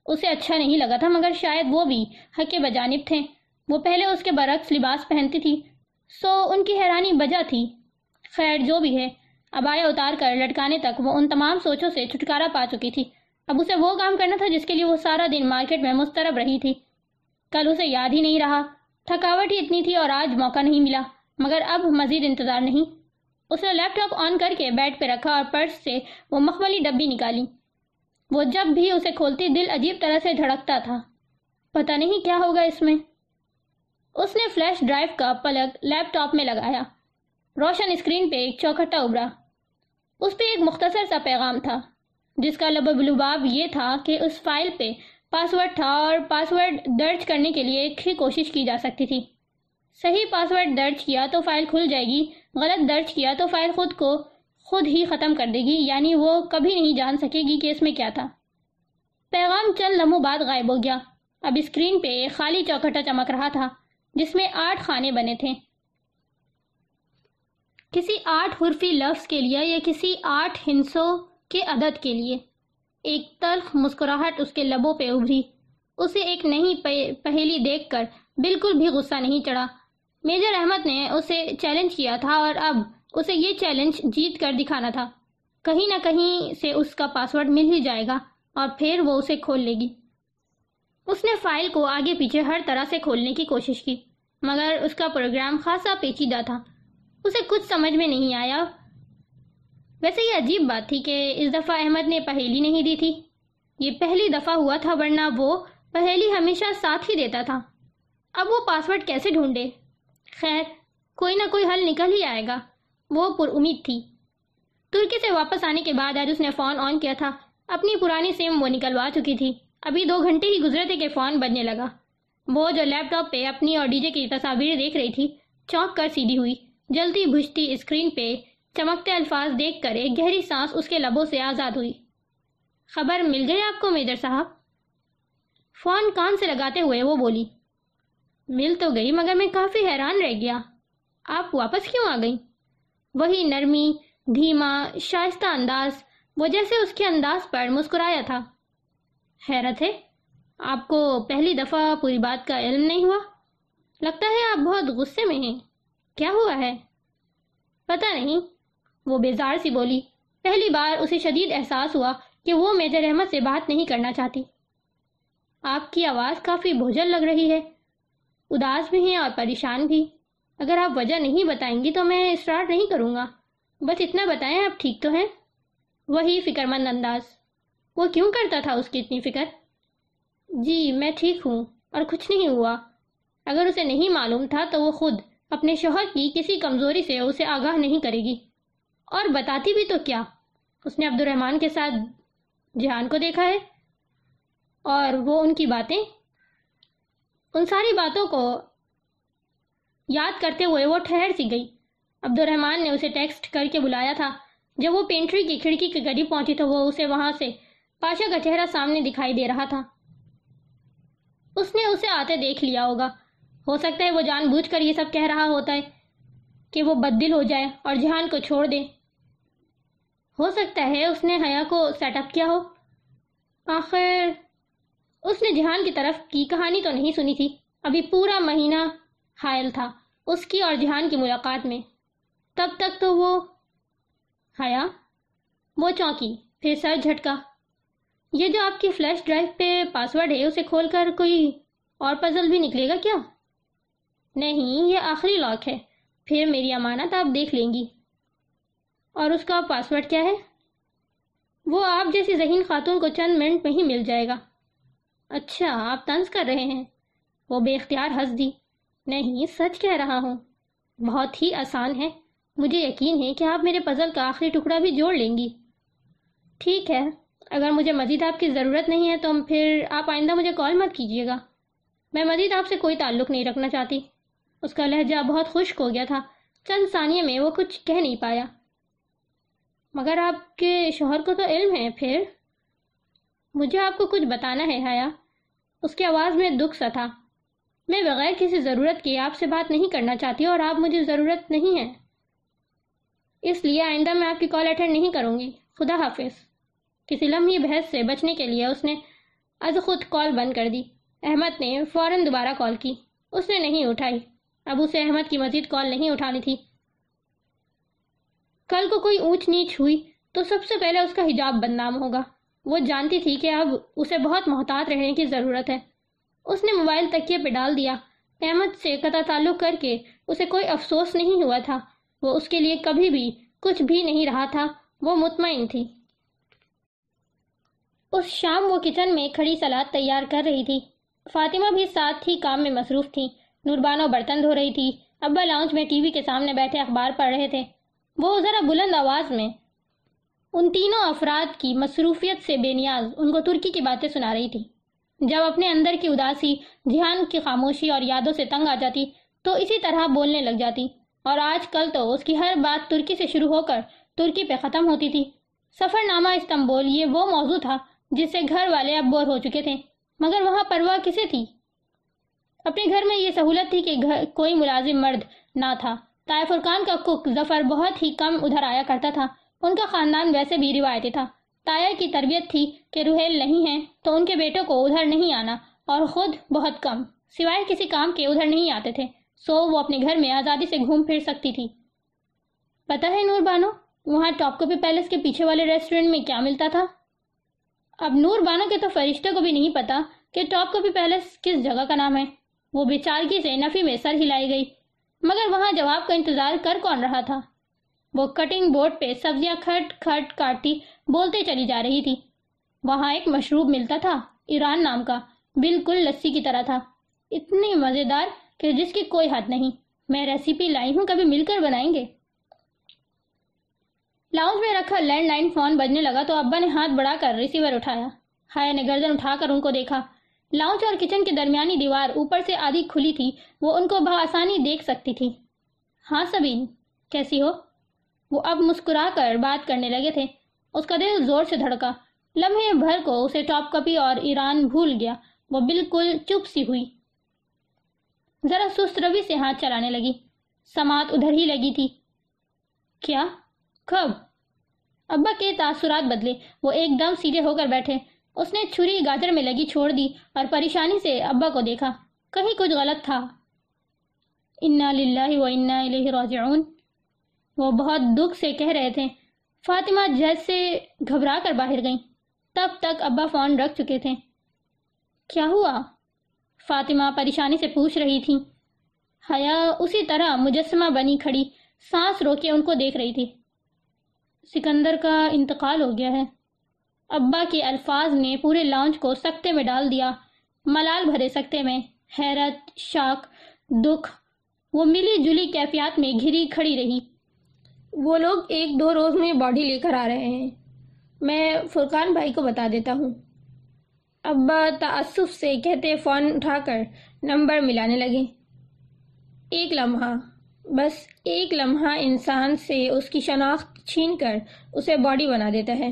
اسے اچھا نہیں لگا تھا، مگر شاید وہ بھی حق بجانب تھے۔ وہ پہلے اس کے برعکس لباس پہنتی تھی۔ سو ان کی حیرانی بجا تھی۔ خیر، جو بھی ہے۔ اب آیا اتار کر لٹکانے تک وہ ان تمام سوچوں سے چھٹکارا پا چکی تھی۔ اب اسے وہ کام کرنا تھا جس کے لیے وہ سارا دن مارکیٹ میں مسترب رہی تھی۔ کل اسے یاد ہی نہیں رہا۔ تھکاوٹ ہی اتنی تھی اور آج موقع نہیں ملا۔ مگر اب مزید انتظار نہیں۔ اس نے لیپ ٹاپ آن کر کے بیڈ پہ رکھا اور پرس سے وہ مخملی ڈبی نکالی۔ وہ جب بھی اسے کھولتی دل عجیب طرح سے دھڑکتا تھا۔ پتہ نہیں کیا ہوگا اس میں۔ اس نے فلیش ڈرائیو کا پلگ لیپ ٹاپ میں لگایا۔ روشن اسکرین پہ ایک چوکھٹا ابھرا۔ اس پہ ایک مختصر سا پیغام تھا، جس کا لب بلوباب یہ تھا کہ اس فائل پہ پاسورڈ تھا اور پاسورڈ درج کرنے کے لیے ایک ہی کوشش کی جا سکتی تھی۔ صحیح پاسورڈ درج کیا تو فائل کھل جائے گی، غلط درج کیا تو فائل خود کو خود ہی ختم کر دے گی یعنی وہ کبھی نہیں جان سکے گی کہ اس میں کیا تھا۔ پیغام چند لمحوں بعد غائب ہو گیا۔ اب اسکرین پہ ایک خالی چوکھٹا چمک رہا تھا، جس میں آٹھ خانے بنے تھے۔ کسی آٹھ حرفی لفظ کے لیے یا کسی آٹھ ہنسوں کے عدد کے لیے۔ ایک تلخ مسکراہٹ اس کے لبوں پہ ابھری۔ اسے ایک نئی پہلی دیکھ کر بالکل بھی غصہ نہیں چڑھا۔ میجر احمد نے اسے چیلنج کیا تھا اور اب اسے یہ چیلنج جیت کر دکھانا تھا۔ کہیں نہ کہیں سے اس کا پاسورڈ مل ہی جائے گا اور پھر وہ اسے کھول لے گی۔ اس نے فائل کو آگے پیچھے ہر طرح سے کھولنے کی کوشش کی، مگر اس کا پروگرام خاصا پیچیدہ تھا۔ اسے کچھ سمجھ میں نہیں آیا۔ ویسے یہ عجیب بات تھی کہ اس دفعہ احمد نے پہیلی نہیں دی تھی۔ یہ پہلی دفعہ ہوا تھا ورنہ وہ پہیلی ہمیشہ ساتھ ہی دیتا تھا۔ اب وہ پاسورڈ کیسے ڈھونڈے؟ خیر، کوئی نہ کوئی حل نکل ہی آئے گا۔ وہ پر امید تھی۔ ترکی سے واپس آنے کے بعد آج اس نے فون آن کیا تھا۔ اپنی پرانی سم وہ نکلوا چکی تھی۔ ابھی دو گھنٹے ہی گزرے تھے کہ فون بجنے لگا۔ وہ جو لیپ ٹاپ پہ اپنی اور ڈی جے کی تصاویر دیکھ رہی تھی، چونک کر سیدھی ہوئی۔ جلدی بجھتی اسکرین پہ چمکتے الفاظ دیکھ کر ایک گہری سانس اس کے لبوں سے آزاد ہوئی۔ خبر مل گئی آپ کو، میجر صاحب؟ فون کان سے لگاتے ہوئے وہ بولی مل تو گئی مگر میں کافی حیران رہ گیا۔ آپ واپس کیوں آ گئیں؟ وہی نرمی، دھیما، شائستہ انداز وہ جیسے اس کے انداز پر مسکرایا تھا۔ حیرت ہے؟ آپ کو پہلی دفعہ پوری بات کا علم نہیں ہوا؟ لگتا ہے آپ بہت غصے میں ہیں۔ کیا ہوا ہے؟ پتہ نہیں۔ وہ بیزار سی بولی۔ پہلی بار اسے شدید احساس ہوا کہ وہ میجر احمد سے بات نہیں کرنا چاہتی۔ آپ کی آواز کافی بھوجل لگ رہی ہے۔ اداس بھی ہیں اور پریشان بھی۔ اگر آپ وجہ نہیں بتائیں گی تو میں اسٹارٹ نہیں کروں گا۔ بس اتنا بتائیں آپ ٹھیک تو ہیں؟ وہی فکر مند انداز۔ وہ کیوں کرتا تھا اس کی اتنی فکر؟ جی میں ٹھیک ہوں اور کچھ نہیں ہوا۔ اگر اسے نہیں معلوم تھا تو وہ خود اپنے شوہر کی کسی کمزوری سے اسے آگاہ نہیں کرے گی۔ اور بتاتی بھی تو کیا؟ اس نے عبد الرحمن کے ساتھ جہان کو دیکھا ہے؟ اور وہ ان کی باتیں؟ ان ساری باتوں کو یاد کرتے ہوئے وہ ٹھہر سی گئی۔ عبد الرحمن نے اسے ٹیکسٹ کر کے بلایا تھا۔ جب وہ پینٹری کی کھڑکی کے قریب پہنچی تو وہ اسے وہاں سے پاشا کا چہرہ سامنے دکھائی دے رہا تھا۔ اس نے اسے آتے دیکھ لیا ہوگا۔ ہو سکتا ہے وہ جان بوجھ کر یہ سب کہہ رہا ہوتا ہے کہ وہ بدل ہو جائے اور جہان کو چھوڑ دے۔ ہو سکتا ہے اس نے حیا کو سیٹ اپ کیا ہو۔ آخر اس نے جہان کی طرف کی کہانی تو نہیں سنی تھی۔ ابھی پورا مہینہ حائل تھا اس کی اور جہان کی ملاقات میں۔ تب تک تو وہ حیا، وہ چونکی، پھر سر جھٹکا۔ یہ جو آپ کی فلیش ڈرائیو پہ پاسورڈ ہے، اسے کھول کر کوئی اور پزل بھی نکلے گا کیا؟ نہیں، یہ آخری لاک ہے۔ پھر میری امانت آپ دیکھ لیں گی۔ اور اس کا پاسورڈ کیا ہے؟ وہ آپ جیسی ذہین خاتون کو چند منٹ میں ہی مل جائے گا۔ اچھا آپ طنز کر رہے ہیں۔ وہ بے اختیار ہنس دی۔ نہیں، سچ کہہ رہا ہوں۔ بہت ہی آسان ہے۔ مجھے یقین ہے کہ آپ میرے پزل کا آخری ٹکڑا بھی جوڑ لیں گی۔ ٹھیک ہے۔ اگر مجھے مزید آپ کی ضرورت نہیں ہے تو پھر آپ آئندہ مجھے کال مت کیجیے گا۔ میں مزید آپ سے کوئی تعلق نہیں رکھنا چاہتی۔ اس کا لہجہ بہت خشک ہو گیا تھا۔ چند ثانیے میں وہ کچھ کہہ نہیں پایا۔ مگر آپ کے شوہر کو تو علم ہے، پھر؟ مجھے آپ کو کچھ بتانا ہے، حیا۔ اس کی آواز میں دکھ سا تھا۔ میں بغیر کسی ضرورت کے آپ سے بات نہیں کرنا چاہتی اور آپ مجھے ضرورت نہیں ہے اس لیے آئندہ میں آپ کی کال اٹینڈ نہیں کروں گی۔ خدا حافظ۔ کسی لمحی بحث سے بچنے کے لیے اس نے از خود کال بند کر دی۔ احمد نے فوراً دوبارہ کال کی۔ اس نے نہیں اٹھائی۔ اب اسے احمد کی مزید کال نہیں اٹھانی تھی۔ کل کو کوئی اونچ نیچ ہوئی تو سب سے پہلے اس کا حجاب بدنام ہوگا۔ وہ جانتی تھی کہ اب اسے بہت محتاط رہنے کی ضرورت ہے۔ اس نے موبائل تکیے پہ ڈال دیا۔ احمد سے قطع تعلق کر کے اسے کوئی افسوس نہیں ہوا تھا۔ وہ اس کے لیے کبھی بھی کچھ بھی نہیں رہا تھا۔ وہ مطمئن تھی۔ اس شام وہ کچن میں کھڑی سلاد تیار کر رہی تھی۔ فاطمہ بھی ساتھ ہی کام میں مصروف تھی۔ نوربانو برتن دھو رہی تھی۔ ابا لاؤنج میں ٹی وی کے سامنے بیٹھے اخبار پڑھ رہے تھے۔ وہ ذرا بلند آواز میں ان تینوں افراد کی مصروفیت سے بے نیاز ان کو ترکی کی باتیں سنا رہی تھی جب اپنے اندر کی اداسی جہان کی خاموشی اور یادوں سے تنگ آ جاتی، تو اسی طرح بولنے لگ جاتی۔ اور آج کل تو اس کی ہر بات ترکی سے شروع ہو کر ترکی پہ ختم ہوتی تھی۔ سفر نامہ استنبول یہ وہ موضوع تھا جس سے گھر والے اب بور ہو چکے تھے، مگر وہاں پرواہ کسے تھی؟ اپنے گھر میں یہ سہولت تھی کہ کوئی ملازم مرد نہ تھا۔ طائف فرقان کا کک ظفر بہت ہی کم ادھر آیا کرتا تھا۔ ان کا خاندان ویسے بھی روایتی تھا۔ تایا کی تربیت تھی کہ روحیل نہیں ہے تو ان کے بیٹوں کو ادھر نہیں آنا اور خود بہت کم۔ سوائے کسی کام کے ادھر نہیں آتے تھے، سو وہ اپنے گھر میں آزادی سے گھوم پھر سکتی تھی۔ پتہ ہے نور بانو، وہاں ٹاپ کپی پیلس کے پیچھے والے ریسٹورنٹ میں کیا ملتا تھا؟ اب نور بانو کے تو فرشتے کو بھی نہیں پتا کہ ٹاپ کپی پیلس کس جگہ کا نام ہے۔ وہ بیچارگی سے نفی میں سر ہلائی گئی، مگر وہاں جواب کا انتظار کر کون رہا تھا؟ وہ کٹنگ بورڈ پہ سبزیاں کھٹ کھٹ کاٹتی بولتے چلی جا رہی تھی۔ وہاں ایک مشروب ملتا تھا، ایران نام کا، بالکل لسی کی طرح تھا۔ اتنی مزیدار کہ جس کی کوئی حد نہیں۔ میں ریسیپی لائی ہوں، کبھی مل کر بنائیں گے؟ لاؤنج میں رکھا لینڈ لائن فون بجنے لگا تو ابا نے ہاتھ بڑھا کر ریسیور اٹھایا۔ ہائے نے گردن اٹھا کر ان کو دیکھا۔ لاؤنج اور کچن کی درمیانی دیوار اوپر سے آدھی کھلی تھی، وہ ان کو بآسانی دیکھ سکتی تھی۔ ہاں سبین، کیسی ہو؟ وہ اب مسکرا کر بات کرنے لگے تھے۔ اس کا دل زور سے دھڑکا۔ لمحے بھر کو اسے ٹاپ کپی اور ایران بھول گیا۔ وہ بالکل چپ سی ہوئی۔ ذرا سست روی سے ہاتھ چلانے لگی۔ سماعت ادھر ہی لگی تھی۔ کیا؟ کب؟ ابا کے تاثرات بدلے۔ وہ ایک دم سیدھے ہو کر بیٹھے۔ اس نے چھری گاجر میں لگی چھوڑ دی اور پریشانی سے ابا کو دیکھا۔ کہیں کچھ غلط تھا۔ انا للہ و انا الیہ راجعون۔ وہ بہت دکھ سے کہہ رہے تھے۔ فاطمہ جیسے گھبرا کر باہر گئیں تب تک ابا فون رکھ چکے تھے۔ کیا ہوا؟ فاطمہ پریشانی سے پوچھ رہی تھی۔ حیا اسی طرح مجسمہ بنی کھڑی، سانس روکے ان کو دیکھ رہی تھی۔ سکندر کا انتقال ہو گیا ہے۔ ابا کے الفاظ نے پورے لانچ کو سکتے میں ڈال دیا۔ ملال بھرے سکتے میں۔ حیرت، شاک، دکھ، وہ ملی جلی کیفیات میں گھری کھڑی رہی۔ وہ لوگ ایک دو روز میں باڈی لے کر آ رہے ہیں۔ میں فرقان بھائی کو بتا دیتا ہوں۔ ابا تعصف سے کہتے فون اٹھا کر نمبر ملانے لگے۔ ایک لمحہ۔ بس ایک لمحہ انسان سے اس کی شناخت چھین کر اسے باڈی بنا دیتا ہے۔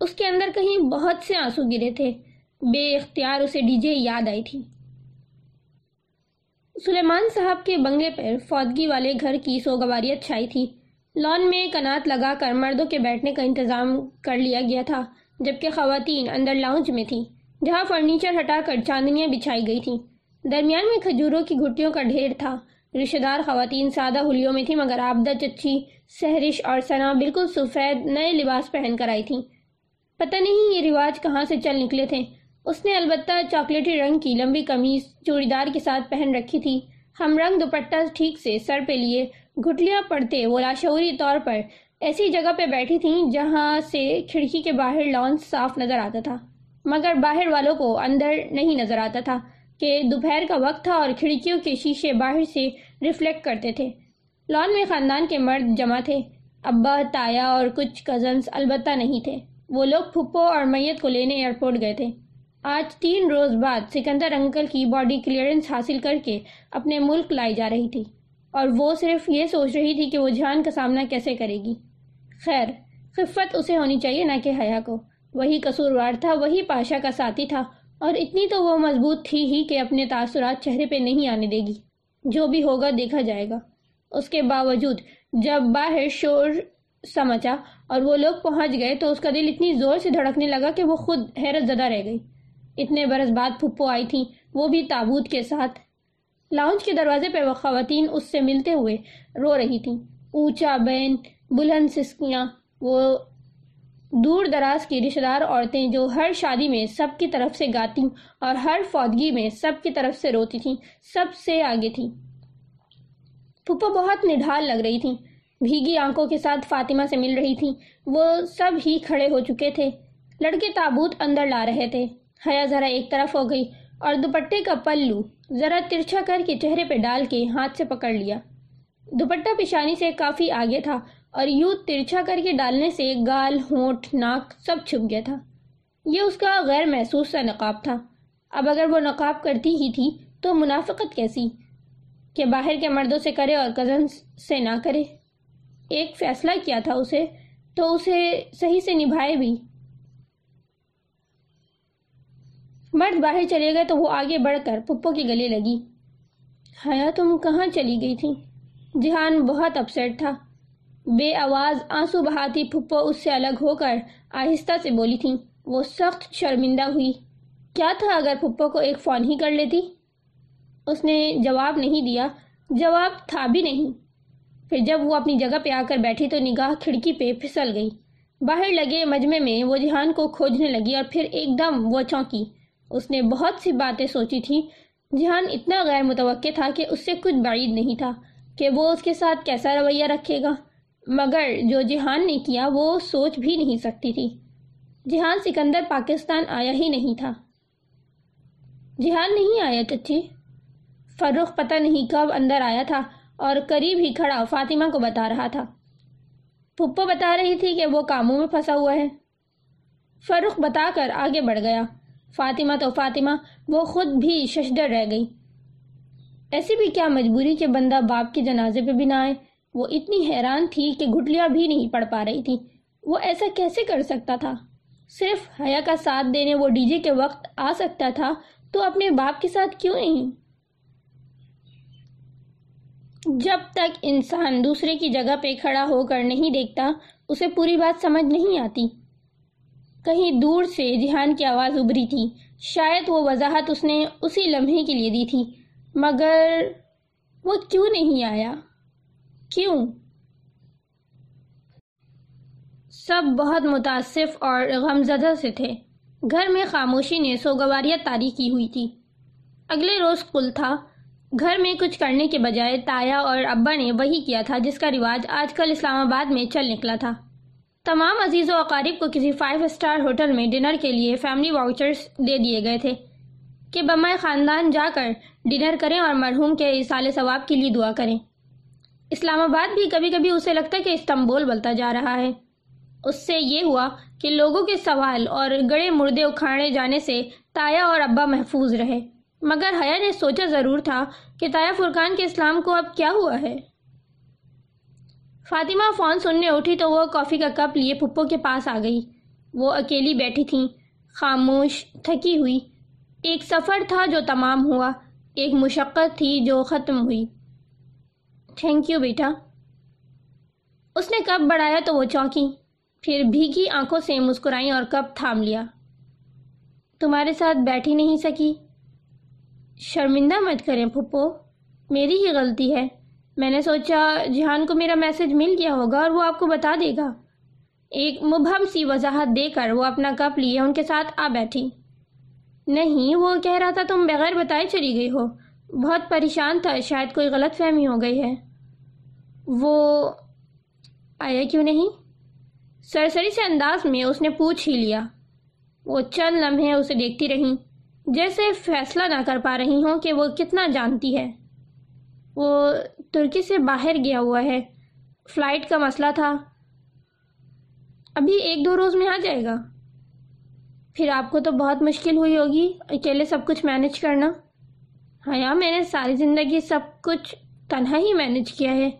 اس کے اندر کہیں بہت سے آنسو گرے تھے۔ بے اختیار اسے ڈی جے یاد آئی تھی۔ سلیمان صاحب کے بنگلے پر فوجگی والے گھر کی سوگواریت چھائی تھی۔ لان میں کنات لگا کر مردوں کے بیٹھنے کا انتظام کر لیا گیا تھا، جبکہ خواتین اندر لاؤنج میں تھیں، جہاں فرنیچر ہٹا کر چاندنیاں بچھائی گئی تھیں۔ درمیان میں کھجوروں کی گھٹیوں کا ڈھیر تھا۔ رشتہ دار خواتین سادہ ہولیوں میں تھی مگر آبدہ چچی، سہرش اور سنا بالکل سفید نئے لباس پہن کر آئی تھیں۔ پتہ نہیں یہ رواج کہاں سے چل نکلے تھے۔ اس نے البتہ چاکلیٹی رنگ کی لمبی قمیض چوڑی دار کے ساتھ پہن رکھی تھی۔ ہم رنگ دوپٹہ ٹھیک سے سر پہ لیے گھٹلیاں پڑتے، وہ لاشعوری طور پر ایسی جگہ پہ بیٹھی تھیں جہاں سے کھڑکی کے باہر لان صاف نظر آتا تھا۔ مگر باہر والوں کو اندر نہیں نظر آتا تھا کہ دوپہر کا وقت تھا اور کھڑکیوں کے شیشے باہر سے ریفلیکٹ کرتے تھے۔ لان میں خاندان کے مرد جمع تھے۔ ابا، تایا اور کچھ کزنز البتہ نہیں تھے۔ وہ لوگ پھپھو اور میت کو لینے ایئرپورٹ گئے تھے۔ آج تین روز بعد سکندر انکل کی باڈی کلیئرنس حاصل کر کے اپنے ملک لائی جا رہی تھی۔ اور وہ صرف یہ سوچ رہی تھی کہ وہ جہان کا سامنا کیسے کرے گی۔ خیر، خفت اسے ہونی چاہیے نہ کہ حیا کو۔ وہی قصوروار تھا، وہی پاشا کا ساتھی تھا، اور اتنی تو وہ مضبوط تھی ہی کہ اپنے تاثرات چہرے پہ نہیں آنے دے گی۔ جو بھی ہوگا دیکھا جائے گا۔ اس کے باوجود، جب باہر شور سمچا اور وہ لوگ پہنچ گئے تو اس کا دل اتنی زور سے دھڑکنے لگا کہ وہ خود حیرت زدہ رہ گئی۔ اتنے برس بعد پھپھو آئی تھیں، وہ بھی تابوت کے ساتھ۔ لاؤنج کے دروازے پہ وہ خواتین اس سے ملتے ہوئے رو رہی تھیں۔ اونچا بین، بلند، سسکیاں، وہ دور دراز کی رشتہ دار عورتیں جو ہر شادی میں سب کی طرف سے گاتی اور ہر فوتگی میں سب کی طرف سے روتی تھیں، سب سے آگے تھیں۔ پھپھا بہت نڈھال لگ رہی تھیں۔ بھیگی آنکھوں کے ساتھ فاطمہ سے مل رہی تھیں۔ وہ سب ہی کھڑے ہو چکے تھے۔ لڑکے تابوت اندر لا رہے تھے۔ حیا ذرا ایک طرف ہو گئی۔ اور دوپٹے کا پلو ذرا ترچھا کر کے چہرے پہ ڈال کے ہاتھ سے پکڑ لیا۔ دوپٹہ پیشانی سے کافی آگے تھا اور یوں ترچھا کر کے ڈالنے سے گال، ہونٹ، ناک سب چھپ گیا تھا۔ یہ اس کا غیر محسوس سا نقاب تھا۔ اب اگر وہ نقاب کرتی ہی تھی تو منافقت کیسی؟ کہ باہر کے مردوں سے کرے اور کزن سے نہ کرے۔ ایک فیصلہ کیا تھا اسے تو اسے صحیح سے نبھائے بھی۔ مرد باہر چلے گئے تو وہ آگے بڑھ کر پپو کی گلے لگی۔ حیا، تم کہاں چلی گئی تھی؟ جہان بہت اپسیٹ تھا۔ بے آواز آنسو بہاتی پھپھو اس سے الگ ہو کر آہستہ سے بولی تھی، وہ سخت شرمندہ ہوئی۔ کیا تھا اگر پھپھو کو ایک فون ہی کر لیتی؟ اس نے جواب نہیں دیا۔ جواب تھا بھی نہیں۔ پھر جب وہ اپنی جگہ پہ آ کر بیٹھی تو نگاہ کھڑکی پہ پھسل گئی۔ باہر لگے مجمع میں وہ جہان کو کھوجنے لگی اور پھر ایک دم وہ چونکی۔ اس نے بہت سی باتیں سوچی تھی جہان اتنا غیر متوقع تھا کہ اس سے کچھ بعید نہیں تھا کہ وہ اس کے ساتھ کیسا رویہ رکھے گا۔ مگر جو جہان نے کیا وہ سوچ بھی نہیں سکتی تھی۔ جہان سکندر پاکستان آیا ہی نہیں تھا۔ جہان نہیں آیا چچی فروخ پتہ نہیں کب اندر آیا تھا اور قریب ہی کھڑا فاطمہ کو بتا رہا تھا۔ پھپھو بتا رہی تھی کہ وہ کاموں میں پھنسا ہوا ہے۔ فروخ بتا کر آگے بڑھ گیا۔ فاطمہ تو فاطمہ، وہ خود بھی ششدر رہ گئی۔ ایسی بھی کیا مجبوری کہ بندہ باپ کے جنازے پہ بھی نہ آئے؟ وہ اتنی حیران تھی کہ گھٹلیاں بھی نہیں پڑھ پا رہی تھی وہ ایسا کیسے کر سکتا تھا؟ صرف حیا کا ساتھ دینے وہ ڈی جے کے وقت آ سکتا تھا تو اپنے باپ کے ساتھ کیوں نہیں؟ جب تک انسان دوسرے کی جگہ پہ کھڑا ہو کر نہیں دیکھتا، اسے پوری بات سمجھ نہیں آتی۔ کہیں دور سے جہان کی آواز ابری تھی۔ شاید وہ وضاحت اس نے اسی لمحے کے لیے دی تھی۔ مگر وہ کیوں نہیں آیا؟ کیوں؟ سب بہت متاسف اور غمزدہ سے تھے۔ گھر میں خاموشی نے سوگواریت تاریخ کی ہوئی تھی۔ اگلے روز کل تھا۔ گھر میں کچھ کرنے کے بجائے تایا اور ابا نے وہی کیا تھا جس کا رواج آج کل اسلام آباد میں چل نکلا تھا۔ تمام عزیز و اقارب کو کسی فائیو اسٹار ہوٹل میں ڈنر کے لیے فیملی واؤچرز دے دیے گئے تھے کہ بمائے خاندان جا کر ڈنر کریں اور مرحوم کے سال ثواب کے لیے دعا کریں۔ اسلام آباد بھی کبھی کبھی اسے لگتا ہے کہ استنبول بلتا جا رہا ہے۔ اس سے یہ ہوا کہ لوگوں کے سوال اور گڑے مردے اکھاڑے جانے سے تایا اور ابا محفوظ رہے۔ مگر حیا نے سوچا ضرور تھا کہ تایا فرقان کے اسلام کو اب کیا ہوا ہے؟ فاطمہ فون سننے اٹھی تو وہ کافی کا کپ لیے پھپھو کے پاس آ گئی۔ وہ اکیلی بیٹھی تھیں۔ خاموش، تھکی ہوئی۔ ایک سفر تھا جو تمام ہوا۔ ایک مشقت تھی جو ختم ہوئی۔ تھینک یو بیٹا۔ اس نے کپ بڑھایا تو وہ چونکی۔ پھر بھیگی آنکھوں سے مسکرائی اور کپ تھام لیا۔ تمہارے ساتھ بیٹھ ہی نہیں سکی۔ شرمندہ مت کریں پھپھو میری ہی غلطی ہے۔ میں نے سوچا جہان کو میرا میسج مل گیا ہوگا اور وہ آپ کو بتا دے گا۔ ایک مبہم سی وضاحت دے کر وہ اپنا کپ لیے ان کے ساتھ آ بیٹھی۔ نہیں، وہ کہہ رہا تھا تم بغیر بتائے چلی گئی ہو۔ بہت پریشان تھا، شاید کوئی غلط فہمی ہو گئی ہے۔ وہ آیا کیوں نہیں؟ سرسری سے انداز میں اس نے پوچھ ہی لیا۔ وہ چند لمحے اسے دیکھتی رہیں جیسے فیصلہ نہ کر پا رہی ہوں کہ وہ کتنا جانتی ہے۔ وہ ترکی سے باہر گیا ہوا ہے۔ فلائٹ کا مسئلہ تھا۔ ابھی ایک دو روز میں آ جائے گا۔ پھر آپ کو تو بہت مشکل ہوئی ہوگی۔ اکیلے سب کچھ مینج کرنا۔ ہاں میں نے ساری زندگی سب کچھ تنہا ہی مینج کیا ہے۔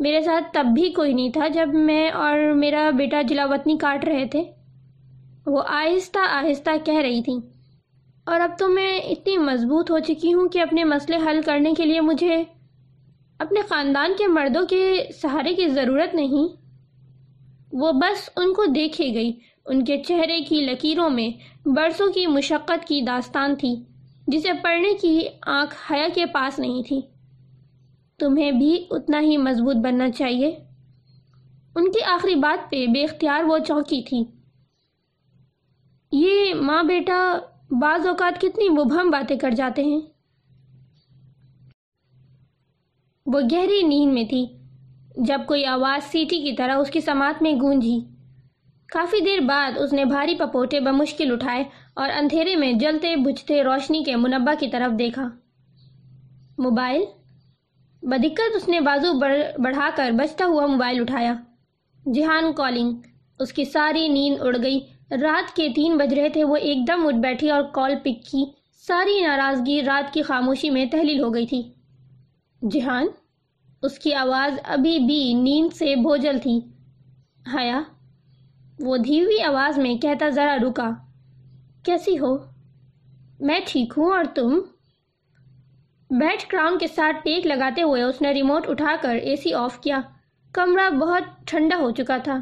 میرے ساتھ تب بھی کوئی نہیں تھا جب میں اور میرا بیٹا جلا وطنی کاٹ رہے تھے۔ وہ آہستہ آہستہ کہہ رہی تھی اور اب تو میں اتنی مضبوط ہو چکی ہوں کہ اپنے مسئلے حل کرنے کے لیے مجھے اپنے خاندان کے مردوں کے سہارے کی ضرورت نہیں۔ وہ بس ان کو دیکھے گئی۔ ان کے چہرے کی لکیروں میں برسوں کی مشقت کی داستان تھی، جسے پڑھنے کی آنکھ حیا کے پاس نہیں تھی۔ تمہیں بھی اتنا ہی مضبوط بننا چاہیے۔ ان کی آخری بات پہ بے اختیار وہ چوکی تھی۔ یہ ماں بیٹا بعض اوقات کتنی مبہم باتیں کر جاتے ہیں۔ وہ گہری نیند میں تھی۔ جب کوئی آواز سیٹی کی طرح اس کی سماعت میں گونجی کافی دیر بعد اس نے بھاری پپوٹے بمشکل اٹھائے اور اندھیرے میں جلتے بجھتے روشنی کے منبع کی طرف دیکھا۔ موبائل؟ بدقت اس نے بازو بڑھا کر بچتا ہوا موبائل اٹھایا۔ جہان کالنگ۔ اس کی ساری نیند اڑ گئی۔ رات کے تین بج رہے تھے۔ وہ ایک دم اٹھ بیٹھی اور کال پک کی۔ ساری ناراضگی رات کی خاموشی میں تحلیل ہو گئی تھی۔ جہان؟ اس کی آواز ابھی بھی نیند سے بھوجل تھی۔ حیا، وہ دھیوی آواز میں کہتا ذرا رکا۔ کیسی ہو؟ میں ٹھیک ہوں اور تم؟ بیٹھ کراؤن کے ساتھ ٹیک لگاتے ہوئے اس نے ریموٹ اٹھا کر اے سی آف کیا۔ کمرہ بہت ٹھنڈا ہو چکا تھا۔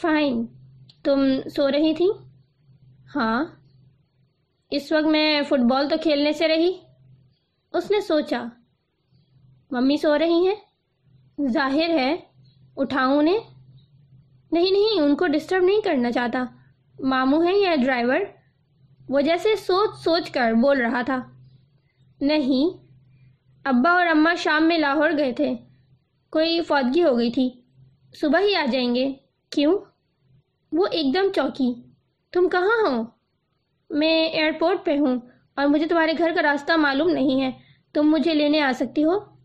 فائن، تم سو رہی تھی ہاں۔ اس وقت میں فٹ بال تو کھیلنے سے رہی؟ اس نے سوچا۔ ممی سو رہی ہیں۔ ظاہر ہے، اٹھاؤں انہیں نہیں نہیں، ان کو ڈسٹرب نہیں کرنا چاہتا۔ ماموں ہیں یا ڈرائیور وہ جیسے سوچ سوچ کر بول رہا تھا۔ نہیں، ابا اور اماں شام میں لاہور گئے تھے۔ کوئی فوتگی ہو گئی تھی۔ صبح ہی آ جائیں گے۔ کیوں؟ وہ ایک دم چوکی۔ تم کہاں ہو؟ میں ایئرپورٹ پہ ہوں اور مجھے تمہارے گھر کا راستہ معلوم نہیں ہے۔ تم مجھے لینے آ سکتی ہو؟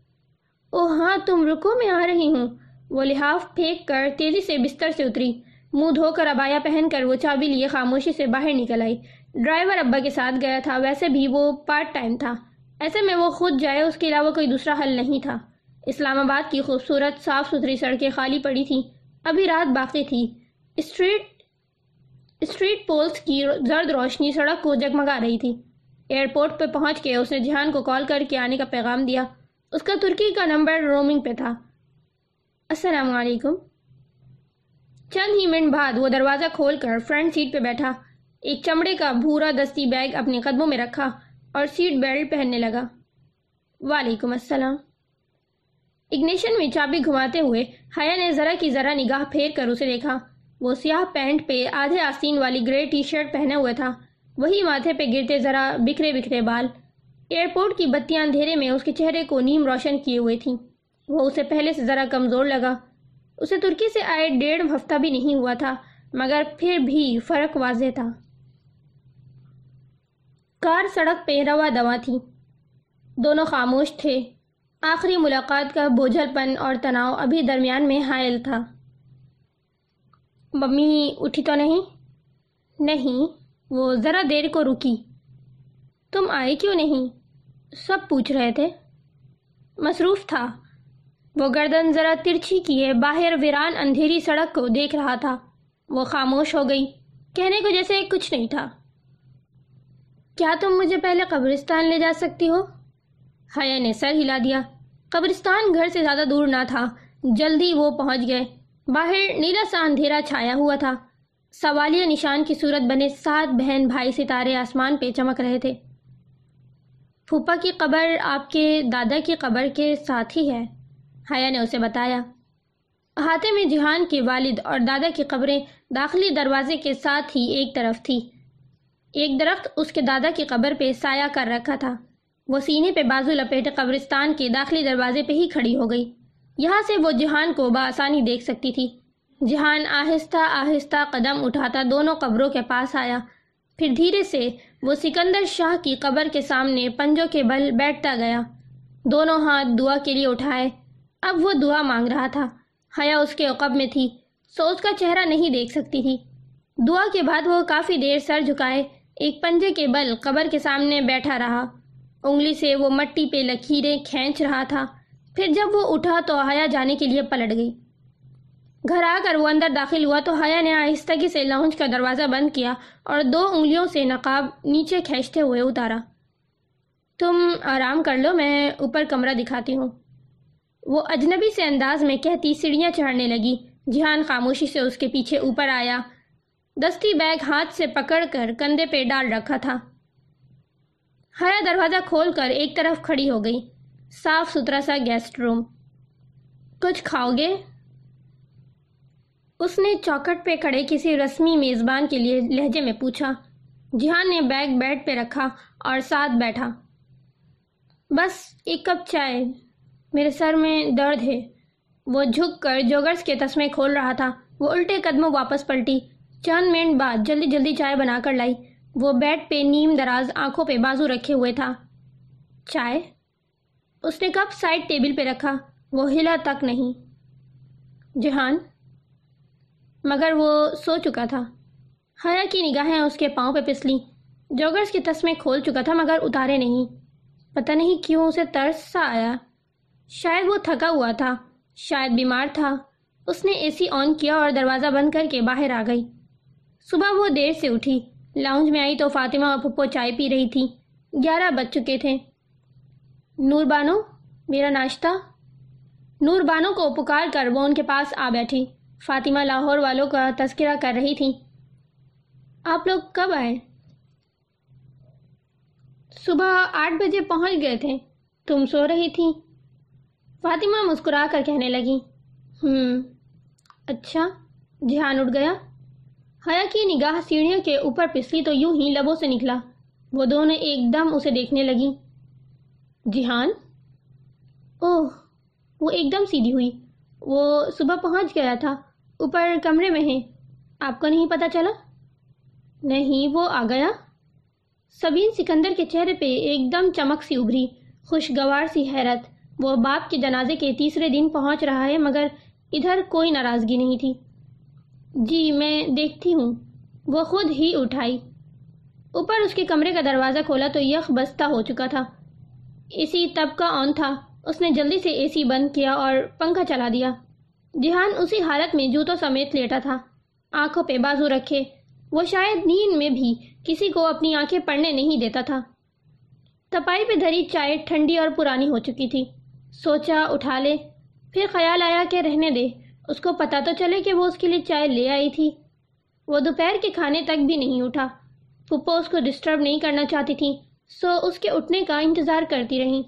او ہاں تم رکو میں آ رہی ہوں۔ وہ لحاف پھینک کر تیزی سے بستر سے اتری۔ منہ دھو کر ابایا پہن کر وہ چابی لیے خاموشی سے باہر نکل آئی۔ ڈرائیور ابا کے ساتھ گیا تھا، ویسے بھی وہ پارٹ ٹائم تھا۔ ایسے میں وہ خود جائے، اس کے علاوہ کوئی دوسرا حل نہیں تھا۔ اسلام آباد کی خوبصورت صاف ستھری سڑکیں خالی پڑی تھیں۔ ابھی رات باقی تھی۔ اسٹریٹ اسٹریٹ پولس کی زرد روشنی سڑک کو جگمگا رہی تھی۔ ایئرپورٹ پہ پہنچ کے اس نے جہان کو کال کر کے آنے کا پیغام دیا۔ اس کا ترکی کا نمبر رومنگ پہ تھا۔ السلام علیکم۔ چند ہی منٹ بعد وہ دروازہ کھول کر فرنٹ سیٹ پہ بیٹھا۔ ایک چمڑے کا بھورا دستی بیگ اپنے قدموں میں رکھا اور سیٹ بیلٹ پہننے لگا۔ وعلیکم السلام۔ اگنیشن میں چابی گھماتے ہوئے حیا نے ذرا کی ذرا نگاہ پھیر کر اسے دیکھا۔ وہ سیاہ پینٹ پہ آدھے آستین والی گرے ٹی شرٹ پہنے ہوئے تھا۔ وہی ماتھے پہ گرتے ذرا بکھرے بکھرے بال۔ ایئرپورٹ کی بتیاں اندھیرے میں اس کے چہرے کو نیم روشن کیے ہوئے تھیں۔ وہ اسے پہلے سے ذرا کمزور لگا۔ اسے ترکی سے آئے ڈیڑھ ہفتہ بھی نہیں ہوا تھا، مگر پھر بھی فرق واضح تھا۔ کار سڑک پہ روا دوا تھی۔ دونوں خاموش تھے۔ آخری ملاقات کا بوجھل پن اور تناؤ ابھی درمیان میں حائل تھا۔ ممی، اٹھی تو نہیں؟ نہیں، وہ ذرا دیر کو رکی۔ تم آئے کیوں نہیں؟ سب پوچھ رہے تھے۔ مصروف تھا۔ وہ گردن ذرا ترچھی کیے باہر ویران اندھیری سڑک کو دیکھ رہا تھا۔ وہ خاموش ہو گئی۔ کہنے کو جیسے کچھ نہیں تھا۔ کیا تم مجھے پہلے قبرستان لے جا سکتی ہو؟ حیا نے سر ہلا دیا۔ قبرستان گھر سے زیادہ دور نہ تھا۔ جلدی وہ پہنچ گئے۔ باہر نیلا سا اندھیرا چھایا ہوا تھا۔ سوالیہ نشان کی صورت بنے سات بہن بھائی ستارے آسمان پہ چمک رہے تھے۔ پھوپا کی قبر آپ کے دادا کی قبر کے ساتھ ہی ہے۔ حیا نے اسے بتایا۔ احاطے میں جہان کے والد اور دادا کی قبریں داخلی دروازے کے ساتھ ہی ایک طرف تھی۔ ایک درخت اس کے دادا کی قبر پہ سایہ کر رکھا تھا۔ وہ سینے پہ بازو لپیٹے قبرستان کے داخلی دروازے پہ ہی کھڑی ہو گئی۔ یہاں سے وہ جہان کو بآسانی دیکھ سکتی تھی۔ جہان آہستہ آہستہ قدم اٹھاتا دونوں قبروں کے پاس آیا۔ پھر دھیرے سے وہ سکندر شاہ کی قبر کے سامنے پنجوں کے بل بیٹھتا گیا۔ دونوں ہاتھ دعا کے لیے اٹھائے۔ اب وہ دعا مانگ رہا تھا۔ حیا اس کے عقب میں تھی، سو اس کا چہرہ نہیں دیکھ سکتی تھی۔ دعا کے بعد وہ کافی دیر سر جھکائے، ایک پنجے کے بل قبر کے سامنے بیٹھا رہا۔ انگلی سے وہ مٹی پہ لکیریں کھینچ رہا تھا۔ پھر جب وہ اٹھا تو حیا جانے کے لیے پلٹ گئی۔ گھر آ کر وہ اندر داخل ہوا تو حیا نے آہستگی سے لاؤنج کا دروازہ بند کیا اور دو انگلیوں سے نقاب نیچے کھینچتے ہوئے اتارا۔ تم آرام کر لو، میں اوپر کمرہ دکھاتی ہوں۔ وہ اجنبی سے انداز میں کہتی سیڑھیاں چڑھنے لگی۔ جہان خاموشی سے اس کے پیچھے اوپر آیا۔ دستی بیگ ہاتھ سے پکڑ کر کندھے پہ ڈال رکھا تھا۔ حیا دروازہ کھول کر ایک طرف کھڑی ہو گئی۔ صاف ستھرا سا گیسٹ روم کچھ کھاؤ گے؟ اس نے چوکٹ پہ کھڑے کسی رسمی میزبان کے لیے لہجے میں پوچھا، جہان نے بیگ بیڈ پہ رکھا اور ساتھ بیٹھا۔ بس ایک کپ چائے، میرے سر میں درد ہے۔ وہ جھک کر جوگرز کے تسمے کھول رہا تھا۔ وہ الٹے قدموں واپس پلٹی۔ چند منٹ بعد جلدی جلدی چائے بنا کر لائی۔ وہ بیڈ پہ نیم دراز آنکھوں پہ بازو رکھے ہوئے تھا۔ چائے؟ اس نے کپ سائڈ ٹیبل پہ رکھا۔ وہ ہلا تک نہیں۔ جہان؟ مگر وہ سو چکا تھا۔ حیا کی نگاہیں اس کے پاؤں پہ پسلی جوگرز کے تسمے کھول چکا تھا مگر اتارے نہیں۔ پتہ نہیں کیوں اسے ترس سا آیا۔ شاید وہ تھکا ہوا تھا، شاید بیمار تھا۔ اس نے اے سی آن کیا اور دروازہ بند کر کے باہر آ گئی۔ صبح وہ دیر سے اٹھی۔ لاؤنج میں آئی تو فاطمہ اور پپو چائے پی رہی تھی گیارہ بج چکے تھے۔ نور بانو، میرا ناشتہ۔ نور بانو کو پکار کر وہ ان کے پاس آ بیٹھی۔ فاطمہ لاہور والوں کا تذکرہ کر رہی تھی آپ لوگ کب آئے؟ صبح آٹھ بجے پہنچ گئے تھے۔ تم سو رہی تھی فاطمہ مسکرا کر کہنے لگی ہم اچھا جہان اٹھ گیا۔ حیا کی نگاہ سیڑھیوں کے اوپر پسلی تو یوں ہی لبوں سے نکلا۔ وہ دونوں ایک دم اسے دیکھنے لگی۔ جہان اوہ، وہ ایک دم سیدھی ہوئی۔ وہ صبح پہنچ گیا تھا۔ اوپر کمرے میں ہیں۔ آپ کو نہیں پتا چلا؟ نہیں، وہ آ گیا۔ سبین سکندر کے چہرے پہ ایک دم چمک سی ابھری۔ خوشگوار سی حیرت۔ وہ باپ کے جنازے کے تیسرے دن پہنچ رہا ہے، مگر ادھر کوئی ناراضگی نہیں تھی۔ جی میں دیکھتی ہوں۔ وہ خود ہی اٹھائی۔ اوپر اس کے کمرے کا دروازہ کھولا تو یخ بستہ ہو چکا تھا۔ اسی تب کا آن تھا۔ اس نے جلدی سے اے سی بند کیا اور پنکھا چلا دیا۔ جہان اسی حالت میں جوتوں سمیت لیٹا تھا۔ آنکھوں پہ بازو رکھے۔ وہ شاید نیند میں بھی کسی کو اپنی آنکھیں پڑھنے نہیں دیتا تھا۔ تپائی پہ دھری چائے ٹھنڈی اور پرانی ہو چکی تھی۔ سوچا، اٹھا لے۔ پھر خیال آیا کہ رہنے دے۔ اس کو پتا تو چلے کہ وہ اس کے لیے چائے لے آئی تھی۔ وہ دوپہر کے کھانے تک بھی نہیں اٹھا۔ پپو اس کو ڈسٹرب نہیں کرنا چاہتی تھی۔ سو اس کے اٹھنے کا انتظار کرتی رہی۔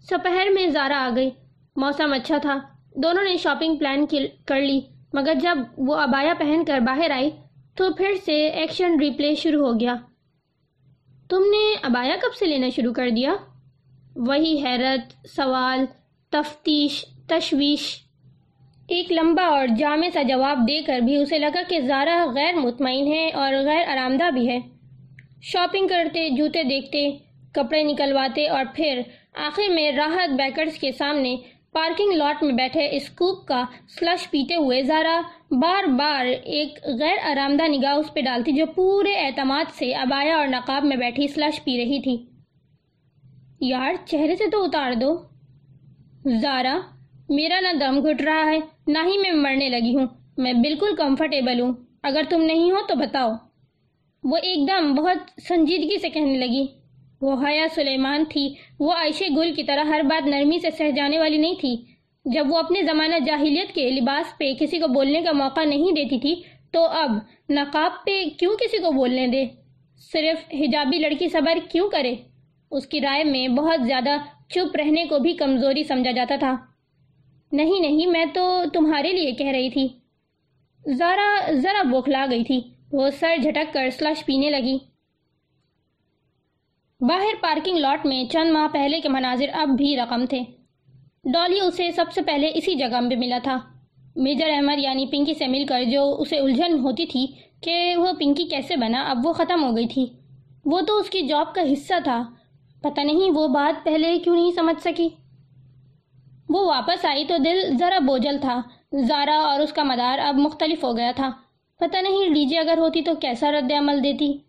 سپہر میں زارا آ گئی۔ موسم اچھا تھا۔ دونوں نے شاپنگ پلان کر لی۔ مگر جب وہ ابایا پہن کر باہر آئی تو پھر سے ایکشن ریپلے شروع ہو گیا۔ تم نے ابایا کب سے لینا شروع کر دیا؟ وہی حیرت، سوال، تفتیش، تشویش۔ ایک لمبا اور جامع سا جواب دے کر بھی اسے لگا کہ زارا غیر مطمئن ہے اور غیر آرامدہ بھی ہے۔ شاپنگ کرتے، جوتے دیکھتے، کپڑے نکلواتے اور پھر آخر میں راحت بیکرز کے سامنے پارکنگ لاٹ میں بیٹھے اسکوپ کا سلش پیتے ہوئے زارا بار بار ایک غیر آرامدہ نگاہ اس پہ ڈالتی جو پورے اعتماد سے ابایا اور نقاب میں بیٹھی سلش پی رہی تھی۔ یار، چہرے سے تو اتار دو۔ زارا، میرا نہ دم گھٹ رہا ہے، نہ ہی میں مرنے لگی ہوں۔ میں بالکل کمفرٹیبل ہوں۔ اگر تم نہیں ہو تو بتاؤ۔ وہ ایک دم بہت سنجیدگی سے کہنے لگی۔ وہ حیا سلیمان تھی۔ وہ عائشہ گل کی طرح ہر بات نرمی سے سہ جانے والی نہیں تھی۔ جب وہ اپنے زمانہ جاہلیت کے لباس پہ کسی کو بولنے کا موقع نہیں دیتی تھی، تو اب نقاب پہ کیوں کسی کو بولنے دے؟ صرف حجابی لڑکی صبر کیوں کرے؟ اس کی رائے میں بہت زیادہ چپ رہنے کو بھی کمزوری سمجھا جاتا تھا۔ نہیں نہیں، میں تو تمہارے لیے کہہ رہی تھی۔ ذرا ذرا بوکھلا گئی تھی۔ وہ سر جھٹک کر سلش پینے لگی۔ باہر پارکنگ لاٹ میں چند ماہ پہلے کے مناظر اب بھی رقم تھے۔ ڈالی اسے سب سے پہلے اسی جگہ میں ملا تھا۔ میجر احمد یعنی پنکی سے مل کر جو اسے الجھن ہوتی تھی کہ وہ پنکی کیسے بنا، اب وہ ختم ہو گئی تھی۔ وہ تو اس کی جاب کا حصہ تھا۔ پتہ نہیں وہ بات پہلے کیوں نہیں سمجھ سکی۔ وہ واپس آئی تو دل ذرا بوجھل تھا۔ زارا اور اس کا مدار اب مختلف ہو گیا تھا۔ پتہ نہیں ڈی اگر ہوتی تو کیسا رد عمل دیتی۔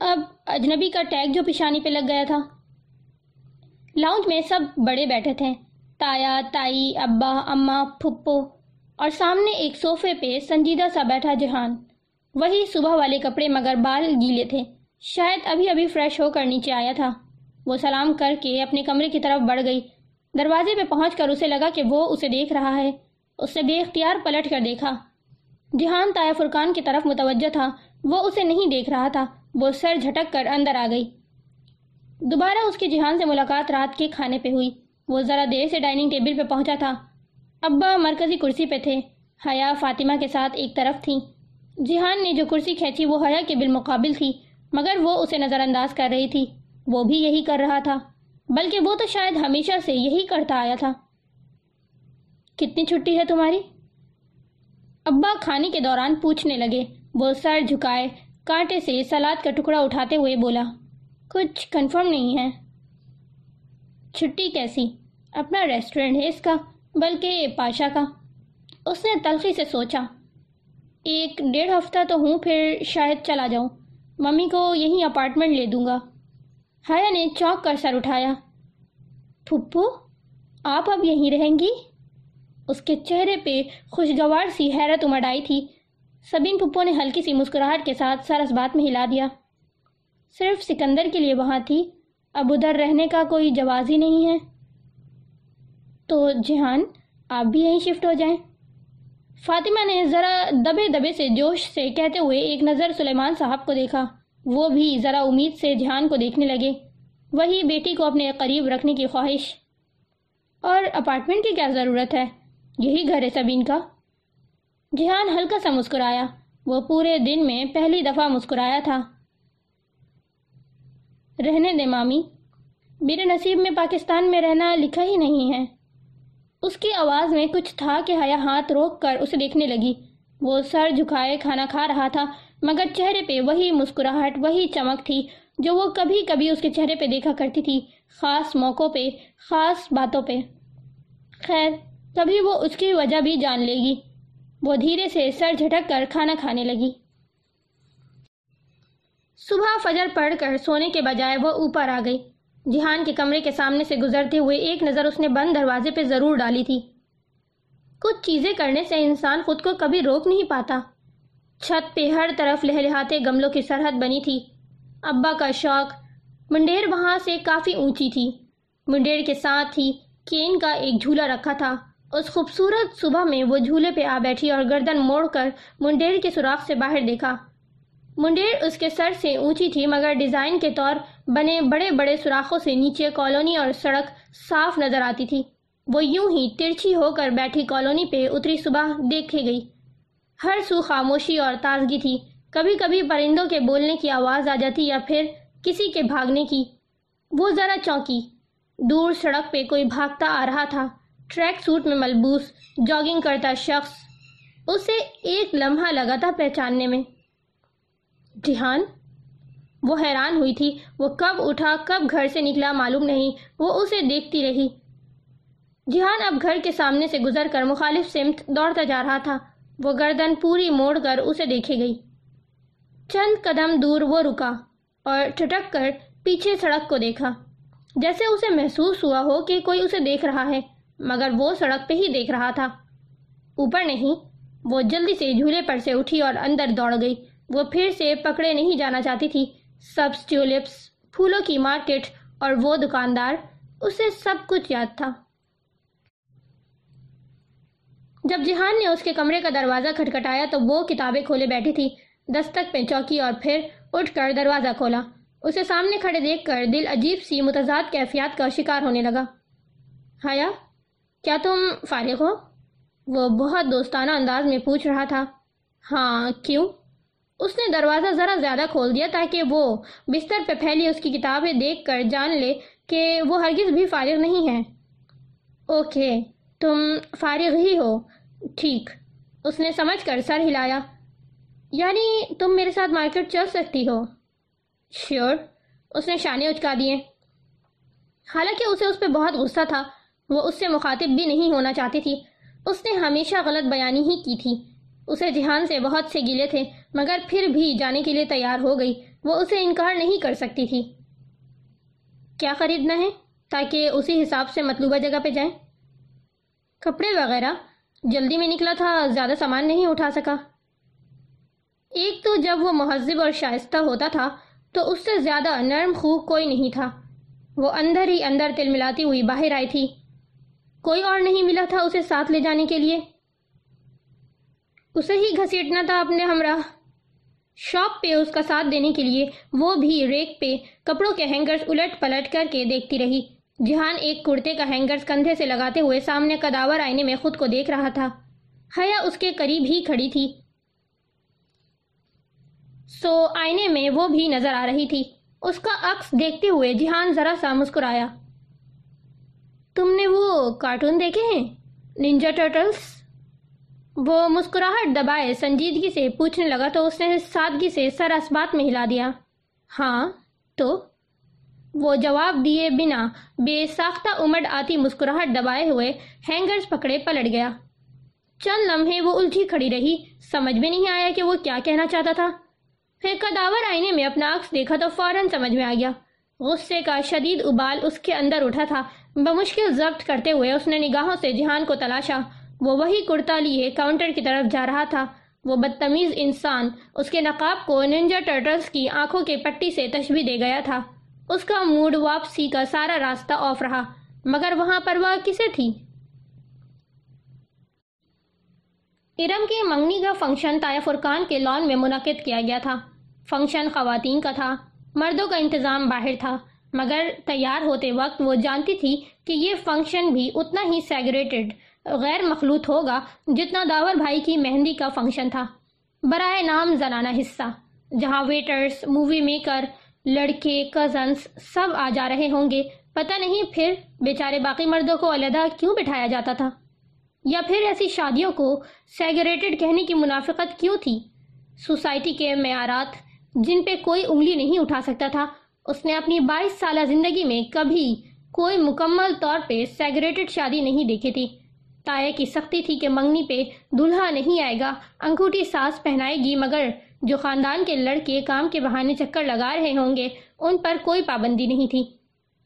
اب اجنبی کا ٹیگ جو پیشانی پہ لگ گیا تھا۔ لاؤنج میں سب بڑے بیٹھے تھے۔ تایا، تائی، ابا اماں پھپو اور سامنے ایک صوفے پہ سنجیدہ سا بیٹھا جہان۔ وہی صبح والے کپڑے مگر بال گیلے تھے۔ شاید ابھی ابھی فریش ہو کر نیچے آیا تھا۔ وہ سلام کر کے اپنے کمرے کی طرف بڑھ گئی۔ دروازے پہ پہنچ کر اسے لگا کہ وہ اسے دیکھ رہا ہے۔ اس نے بے اختیار پلٹ کر دیکھا۔ جہان تایا فرقان کی طرف متوجہ تھا۔ وہ اسے نہیں دیکھ رہا تھا۔ وہ سر جھٹک کر اندر آ گئی۔ دوبارہ اس کی جہان سے ملاقات رات کے کھانے پہ ہوئی۔ وہ ذرا دیر سے ڈائننگ ٹیبل پہ پہنچا تھا۔ ابا مرکزی کرسی پہ تھے۔ حیا، فاطمہ کے ساتھ ایک طرف تھیں جہان نے جو کرسی کھینچی وہ حیا کے بالمقابل تھی، مگر وہ اسے نظر انداز کر رہی تھی۔ وہ بھی یہی کر رہا تھا، بلکہ وہ تو شاید ہمیشہ سے یہی کرتا آیا تھا۔ کتنی چھٹی ہے تمہاری؟ ابا کھانے کے دوران پوچھنے لگے۔ وہ سر جھکائے کانٹے سے سلاد کا ٹکڑا اٹھاتے ہوئے بولا، کچھ کنفرم نہیں ہے۔ چھٹی کیسی؟ اپنا ریسٹورنٹ ہے اس کا، بلکہ پاشا کا اس نے تلخی سے سوچا، ایک ڈیڑھ ہفتہ تو ہوں، پھر شاید چلا جاؤں۔ ممی کو یہیں اپارٹمنٹ لے دوں گا حیا نے چوک کر سر اٹھایا۔ پھپھو، آپ اب یہیں رہیں گی اس کے چہرے پہ خوشگوار سی حیرت امڑ آئی تھی۔ سبین پھپھو نے ہلکی سی مسکراہٹ کے ساتھ سر اس بات میں ہلا دیا۔ صرف سکندر کے لیے وہاں تھی۔ اب ادھر رہنے کا کوئی جواز ہی نہیں ہے۔ تو جہان، آپ بھی یہیں شفٹ ہو جائیں۔ فاطمہ نے ذرا دبے دبے سے جوش سے کہتے ہوئے ایک نظر سلیمان صاحب کو دیکھا۔ وہ بھی ذرا امید سے جہان کو دیکھنے لگے۔ وہی بیٹی کو اپنے قریب رکھنے کی خواہش۔ اور اپارٹمنٹ کی کیا ضرورت ہے؟ یہی گھر ہے سبین کا۔ جہان ہلکا سا مسکرایا۔ وہ پورے دن میں پہلی دفعہ مسکرایا تھا۔ رہنے دے مامی۔ میرے نصیب میں پاکستان میں رہنا لکھا ہی نہیں ہے۔ اس کی آواز میں کچھ تھا کہ حیا ہاتھ روک کر اسے دیکھنے لگی۔ وہ سر جھکائے کھانا کھا رہا تھا، مگر چہرے پہ وہی مسکراہٹ، وہی چمک تھی جو وہ کبھی کبھی اس کے چہرے پہ دیکھا کرتی تھی، خاص موقعوں پہ، خاص باتوں پہ۔ خیر، کبھی وہ اس کی وجہ بھی جان لے گی۔ وہ دھیرے سے سر جھٹک کر کھانا کھانے لگی۔ صبح فجر پڑھ کر سونے کے بجائے وہ اوپر آ گئی۔ جہان کے کمرے کے سامنے سے گزرتے ہوئے ایک نظر اس نے بند دروازے پہ ضرور ڈالی تھی۔ کچھ چیزیں کرنے سے انسان خود کو کبھی روک نہیں پاتا۔ چھت پہ ہر طرف لہلہاتے گملوں کی سرحد بنی تھی۔ ابا کا شوق منڈیر وہاں سے کافی اونچی تھی۔ منڈیر کے ساتھ ہی کین کا ایک جھولا رکھا تھا۔ اس خوبصورت صبح میں وہ جھولے پہ آ بیٹھی اور گردن موڑ کر منڈیر کے سوراخ سے باہر دیکھا۔ منڈیر اس کے سر سے اونچی تھی، مگر ڈیزائن کے طور بنے بڑے بڑے سوراخوں سے نیچے کالونی اور سڑک صاف نظر آتی تھی۔ وہ یوں ہی ترچھی ہو کر بیٹھی کالونی پہ اتری صبح دیکھے گئی۔ ہر سو خاموشی اور تازگی تھی۔ کبھی کبھی پرندوں کے بولنے کی آواز آ جاتی یا پھر کسی کے بھاگنے کی۔ وہ ذرا چونکی۔ دور سڑک پہ کوئی بھاگتا آ رہا تھا۔ ٹریک سوٹ میں ملبوس، جاگنگ کرتا شخص، اسے ایک لمحہ لگا تھا پہچاننے میں۔ جہان وہ حیران ہوئی تھی، وہ کب اٹھا، کب گھر سے نکلا معلوم نہیں، وہ اسے دیکھتی رہی۔ جہان اب گھر کے سامنے سے گزر کر مخالف سمت دوڑتا جا رہا تھا۔ وہ گردن پوری موڑ کر اسے دیکھے گئی۔ چند قدم دور وہ رکا اور ٹھٹک کر پیچھے سڑک کو دیکھا۔ جیسے اسے محسوس ہوا ہو کہ کوئی اسے دیکھ رہا ہے۔ مگر وہ سڑک پہ ہی دیکھ رہا تھا۔ اوپر نہیں، وہ جلدی سے جھولے پر سے اٹھی اور اندر دوڑ گئی۔ وہ پھر سے پکڑے نہیں جانا چاہتی تھی۔ سبز ٹیولپس، پھولوں کی مارکیٹ اور وہ دکاندار، اسے سب کچھ یاد تھا۔ جب جہان نے اس کے کمرے کا دروازہ کھٹکھٹایا تو وہ کتابیں کھولے بیٹھی تھی۔ دستک پہ چوکی اور پھر اٹھ کر دروازہ کھولا۔ اسے سامنے کھڑے دیکھ کر دل عجیب سی متضاد کیفیات کا شکار ہونے لگا۔ ہایا کیا تم فارغ ہو؟ وہ بہت دوستانہ انداز میں پوچھ رہا تھا۔ ہاں کیوں؟ اس نے دروازہ ذرا زیادہ کھول دیا تاکہ وہ بستر پہ پھیلی اس کی کتابیں دیکھ کر جان لے کہ وہ ہرگز بھی فارغ نہیں ہے۔ اوکے، تم فارغ ہی ہو۔ ٹھیک۔ اس نے سمجھ کر سر ہلایا۔ یعنی تم میرے ساتھ مارکیٹ چل سکتی ہو۔ شیور، اس نے شانے اچکا دیے۔ حالانکہ اسے اس پہ بہت غصہ تھا۔ وہ اس سے مخاطب بھی نہیں ہونا چاہتی تھی۔ اس نے ہمیشہ غلط بیانی ہی کی تھی۔ اسے جہان سے بہت سے گیلے تھے، مگر پھر بھی جانے کے لیے تیار ہو گئی۔ وہ اسے انکار نہیں کر سکتی تھی۔ کیا خریدنا ہے تاکہ اسی حساب سے مطلوبہ جگہ پہ جائیں؟ کپڑے وغیرہ۔ جلدی میں نکلا تھا، زیادہ سامان نہیں اٹھا سکا۔ ایک تو جب وہ مہذب اور شائستہ ہوتا تھا، تو اس سے زیادہ نرم خوب کوئی نہیں تھا۔ وہ اندر ہی اندر تل ملاتی ہوئی باہر آئی تھی۔ کوئی اور نہیں ملا تھا اسے ساتھ لے جانے کے لیے۔ اسے ہی گھسیٹنا تھا اپنے ہمراہ۔ شاپ پہ اس کا ساتھ دینے کے لیے وہ بھی ریک پہ کپڑوں کے ہینگرز الٹ پلٹ کر کے دیکھتی رہی۔ جہان ایک کرتے کا ہینگرز کندھے سے لگاتے ہوئے سامنے کداور آئینے میں خود کو دیکھ رہا تھا۔ حیا اس کے قریب ہی کھڑی تھی۔ سو آئینے میں وہ بھی نظر آ رہی تھی۔ اس کا عکس دیکھتے ہوئے جہان ذرا سا مسکرایا۔ تم نے وہ کارٹون دیکھے ہیں؟ Ninja turtles? وہ مسکراہٹ دبائے سنجیدگی سے پوچھنے لگا تو اس نے سادگی سے سر اسبات میں ہلا دیا۔ ہاں تو؟ وہ جواب دیے بنا بے ساختہ امڑ آتی مسکراہٹ دبائے ہوئے ہینگرز پکڑے پلٹ گیا۔ چند لمحے وہ الجھی کھڑی رہی۔ سمجھ میں نہیں آیا کہ وہ کیا کہنا چاہتا تھا۔ پھر کداور آئینے میں اپنا عکس دیکھا تو فوراً سمجھ میں آ گیا۔ غصے کا شدید ابال اس کے اندر اٹھا تھا۔ بمشکل ضبط کرتے ہوئے اس نے نگاہوں سے جہان کو تلاشا۔ وہ وہی کرتا لیے کاؤنٹر کی طرف جا رہا تھا۔ وہ بدتمیز انسان، اس کے نقاب کو ننجا ٹرٹلز کی آنکھوں کے پٹی سے تشبیح دے گیا تھا۔ اس کا موڈ واپسی کا سارا راستہ آف رہا، مگر وہاں پر وہ کسے تھی؟ ارم کے منگنی کا فنکشن تایا فرقان کے لان میں منعقد کیا گیا تھا۔ فنکشن خواتین کا تھا۔ مردوں کا انتظام باہر تھا، مگر تیار ہوتے وقت وہ جانتی تھی کہ یہ فنکشن بھی اتنا ہی سیگریٹڈ غیر مخلوط ہوگا جتنا داور بھائی کی مہندی کا فنکشن تھا۔ برائے نام زنانہ حصہ، جہاں ویٹرز مووی میکر لڑکے کزنس سب آ جا رہے ہوں گے۔ پتہ نہیں پھر بیچارے باقی مردوں کو علیحدہ کیوں بٹھایا جاتا تھا؟ یا پھر ایسی شادیوں کو سیگریٹڈ کہنے کی منافقت کیوں تھی؟ سوسائٹی کے معیارات جن پہ کوئی انگلی نہیں اٹھا سکتا تھا، اس نے اپنی بائیس سالہ زندگی میں کبھی کوئی مکمل طور پہ سیگریٹڈ شادی نہیں دیکھی تھی۔ تائے کی سختی تھی کہ منگنی پہ دلہا نہیں آئے گا، انگوٹھی ساس پہنائے گی، مگر جو خاندان کے لڑکے کام کے بہانے چکر لگا رہے ہوں گے، ان پر کوئی پابندی نہیں تھی۔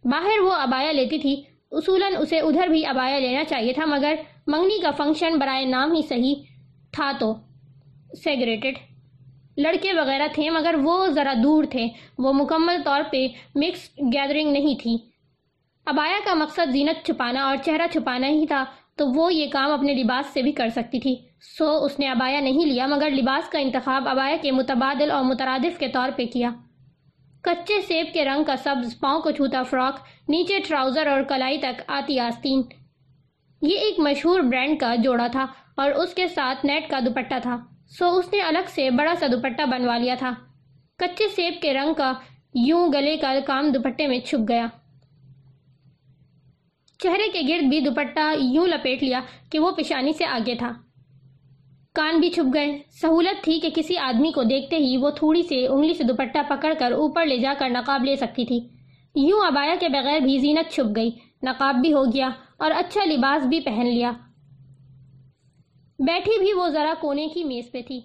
باہر وہ ابایا لیتی تھی، اصولاً اسے ادھر بھی ابایا لینا چاہیے تھا، مگر منگنی کا فنکشن برائے نام ہی صحیح تھا تو۔ سیگریٹڈ لڑکے وغیرہ تھے، مگر وہ ذرا دور تھے۔ وہ مکمل طور پہ مکس گیدرنگ نہیں تھی۔ ابایا کا مقصد زینت چھپانا اور چہرہ چھپانا ہی تھا، تو وہ یہ کام اپنے لباس سے بھی کر سکتی تھی۔ سو اس نے ابایا نہیں لیا، مگر لباس کا انتخاب ابایا کے متبادل اور مترادف کے طور پہ کیا۔ کچے سیب کے رنگ کا سبز، پاؤں کو چھوتا فراک نیچے ٹراؤزر اور کلائی تک آتی آستین۔ یہ ایک مشہور برانڈ کا جوڑا تھا اور اس کے ساتھ نیٹ کا دوپٹہ تھا۔ سو اس نے الگ سے بڑا سا دوپٹہ بنوا لیا تھا۔ کچے سیب کے رنگ کا یوں گلے کا کام دوپٹے میں چھپ گیا۔ چہرے کے گرد بھی دوپٹہ یوں لپیٹ لیا کہ وہ پشانی سے آگے تھا۔ کان بھی چھپ گئے۔ سہولت تھی کہ کسی آدمی کو دیکھتے ہی وہ تھوڑی سے انگلی سے دوپٹہ پکڑ کر اوپر لے جا کر نقاب لے سکتی تھی۔ یوں ابایا کے بغیر بھی زینت چھپ گئی۔ نقاب بھی ہو گیا اور اچھا لباس بھی پہن لیا۔ بیٹھی بھی وہ ذرا کونے کی میز پہ تھی۔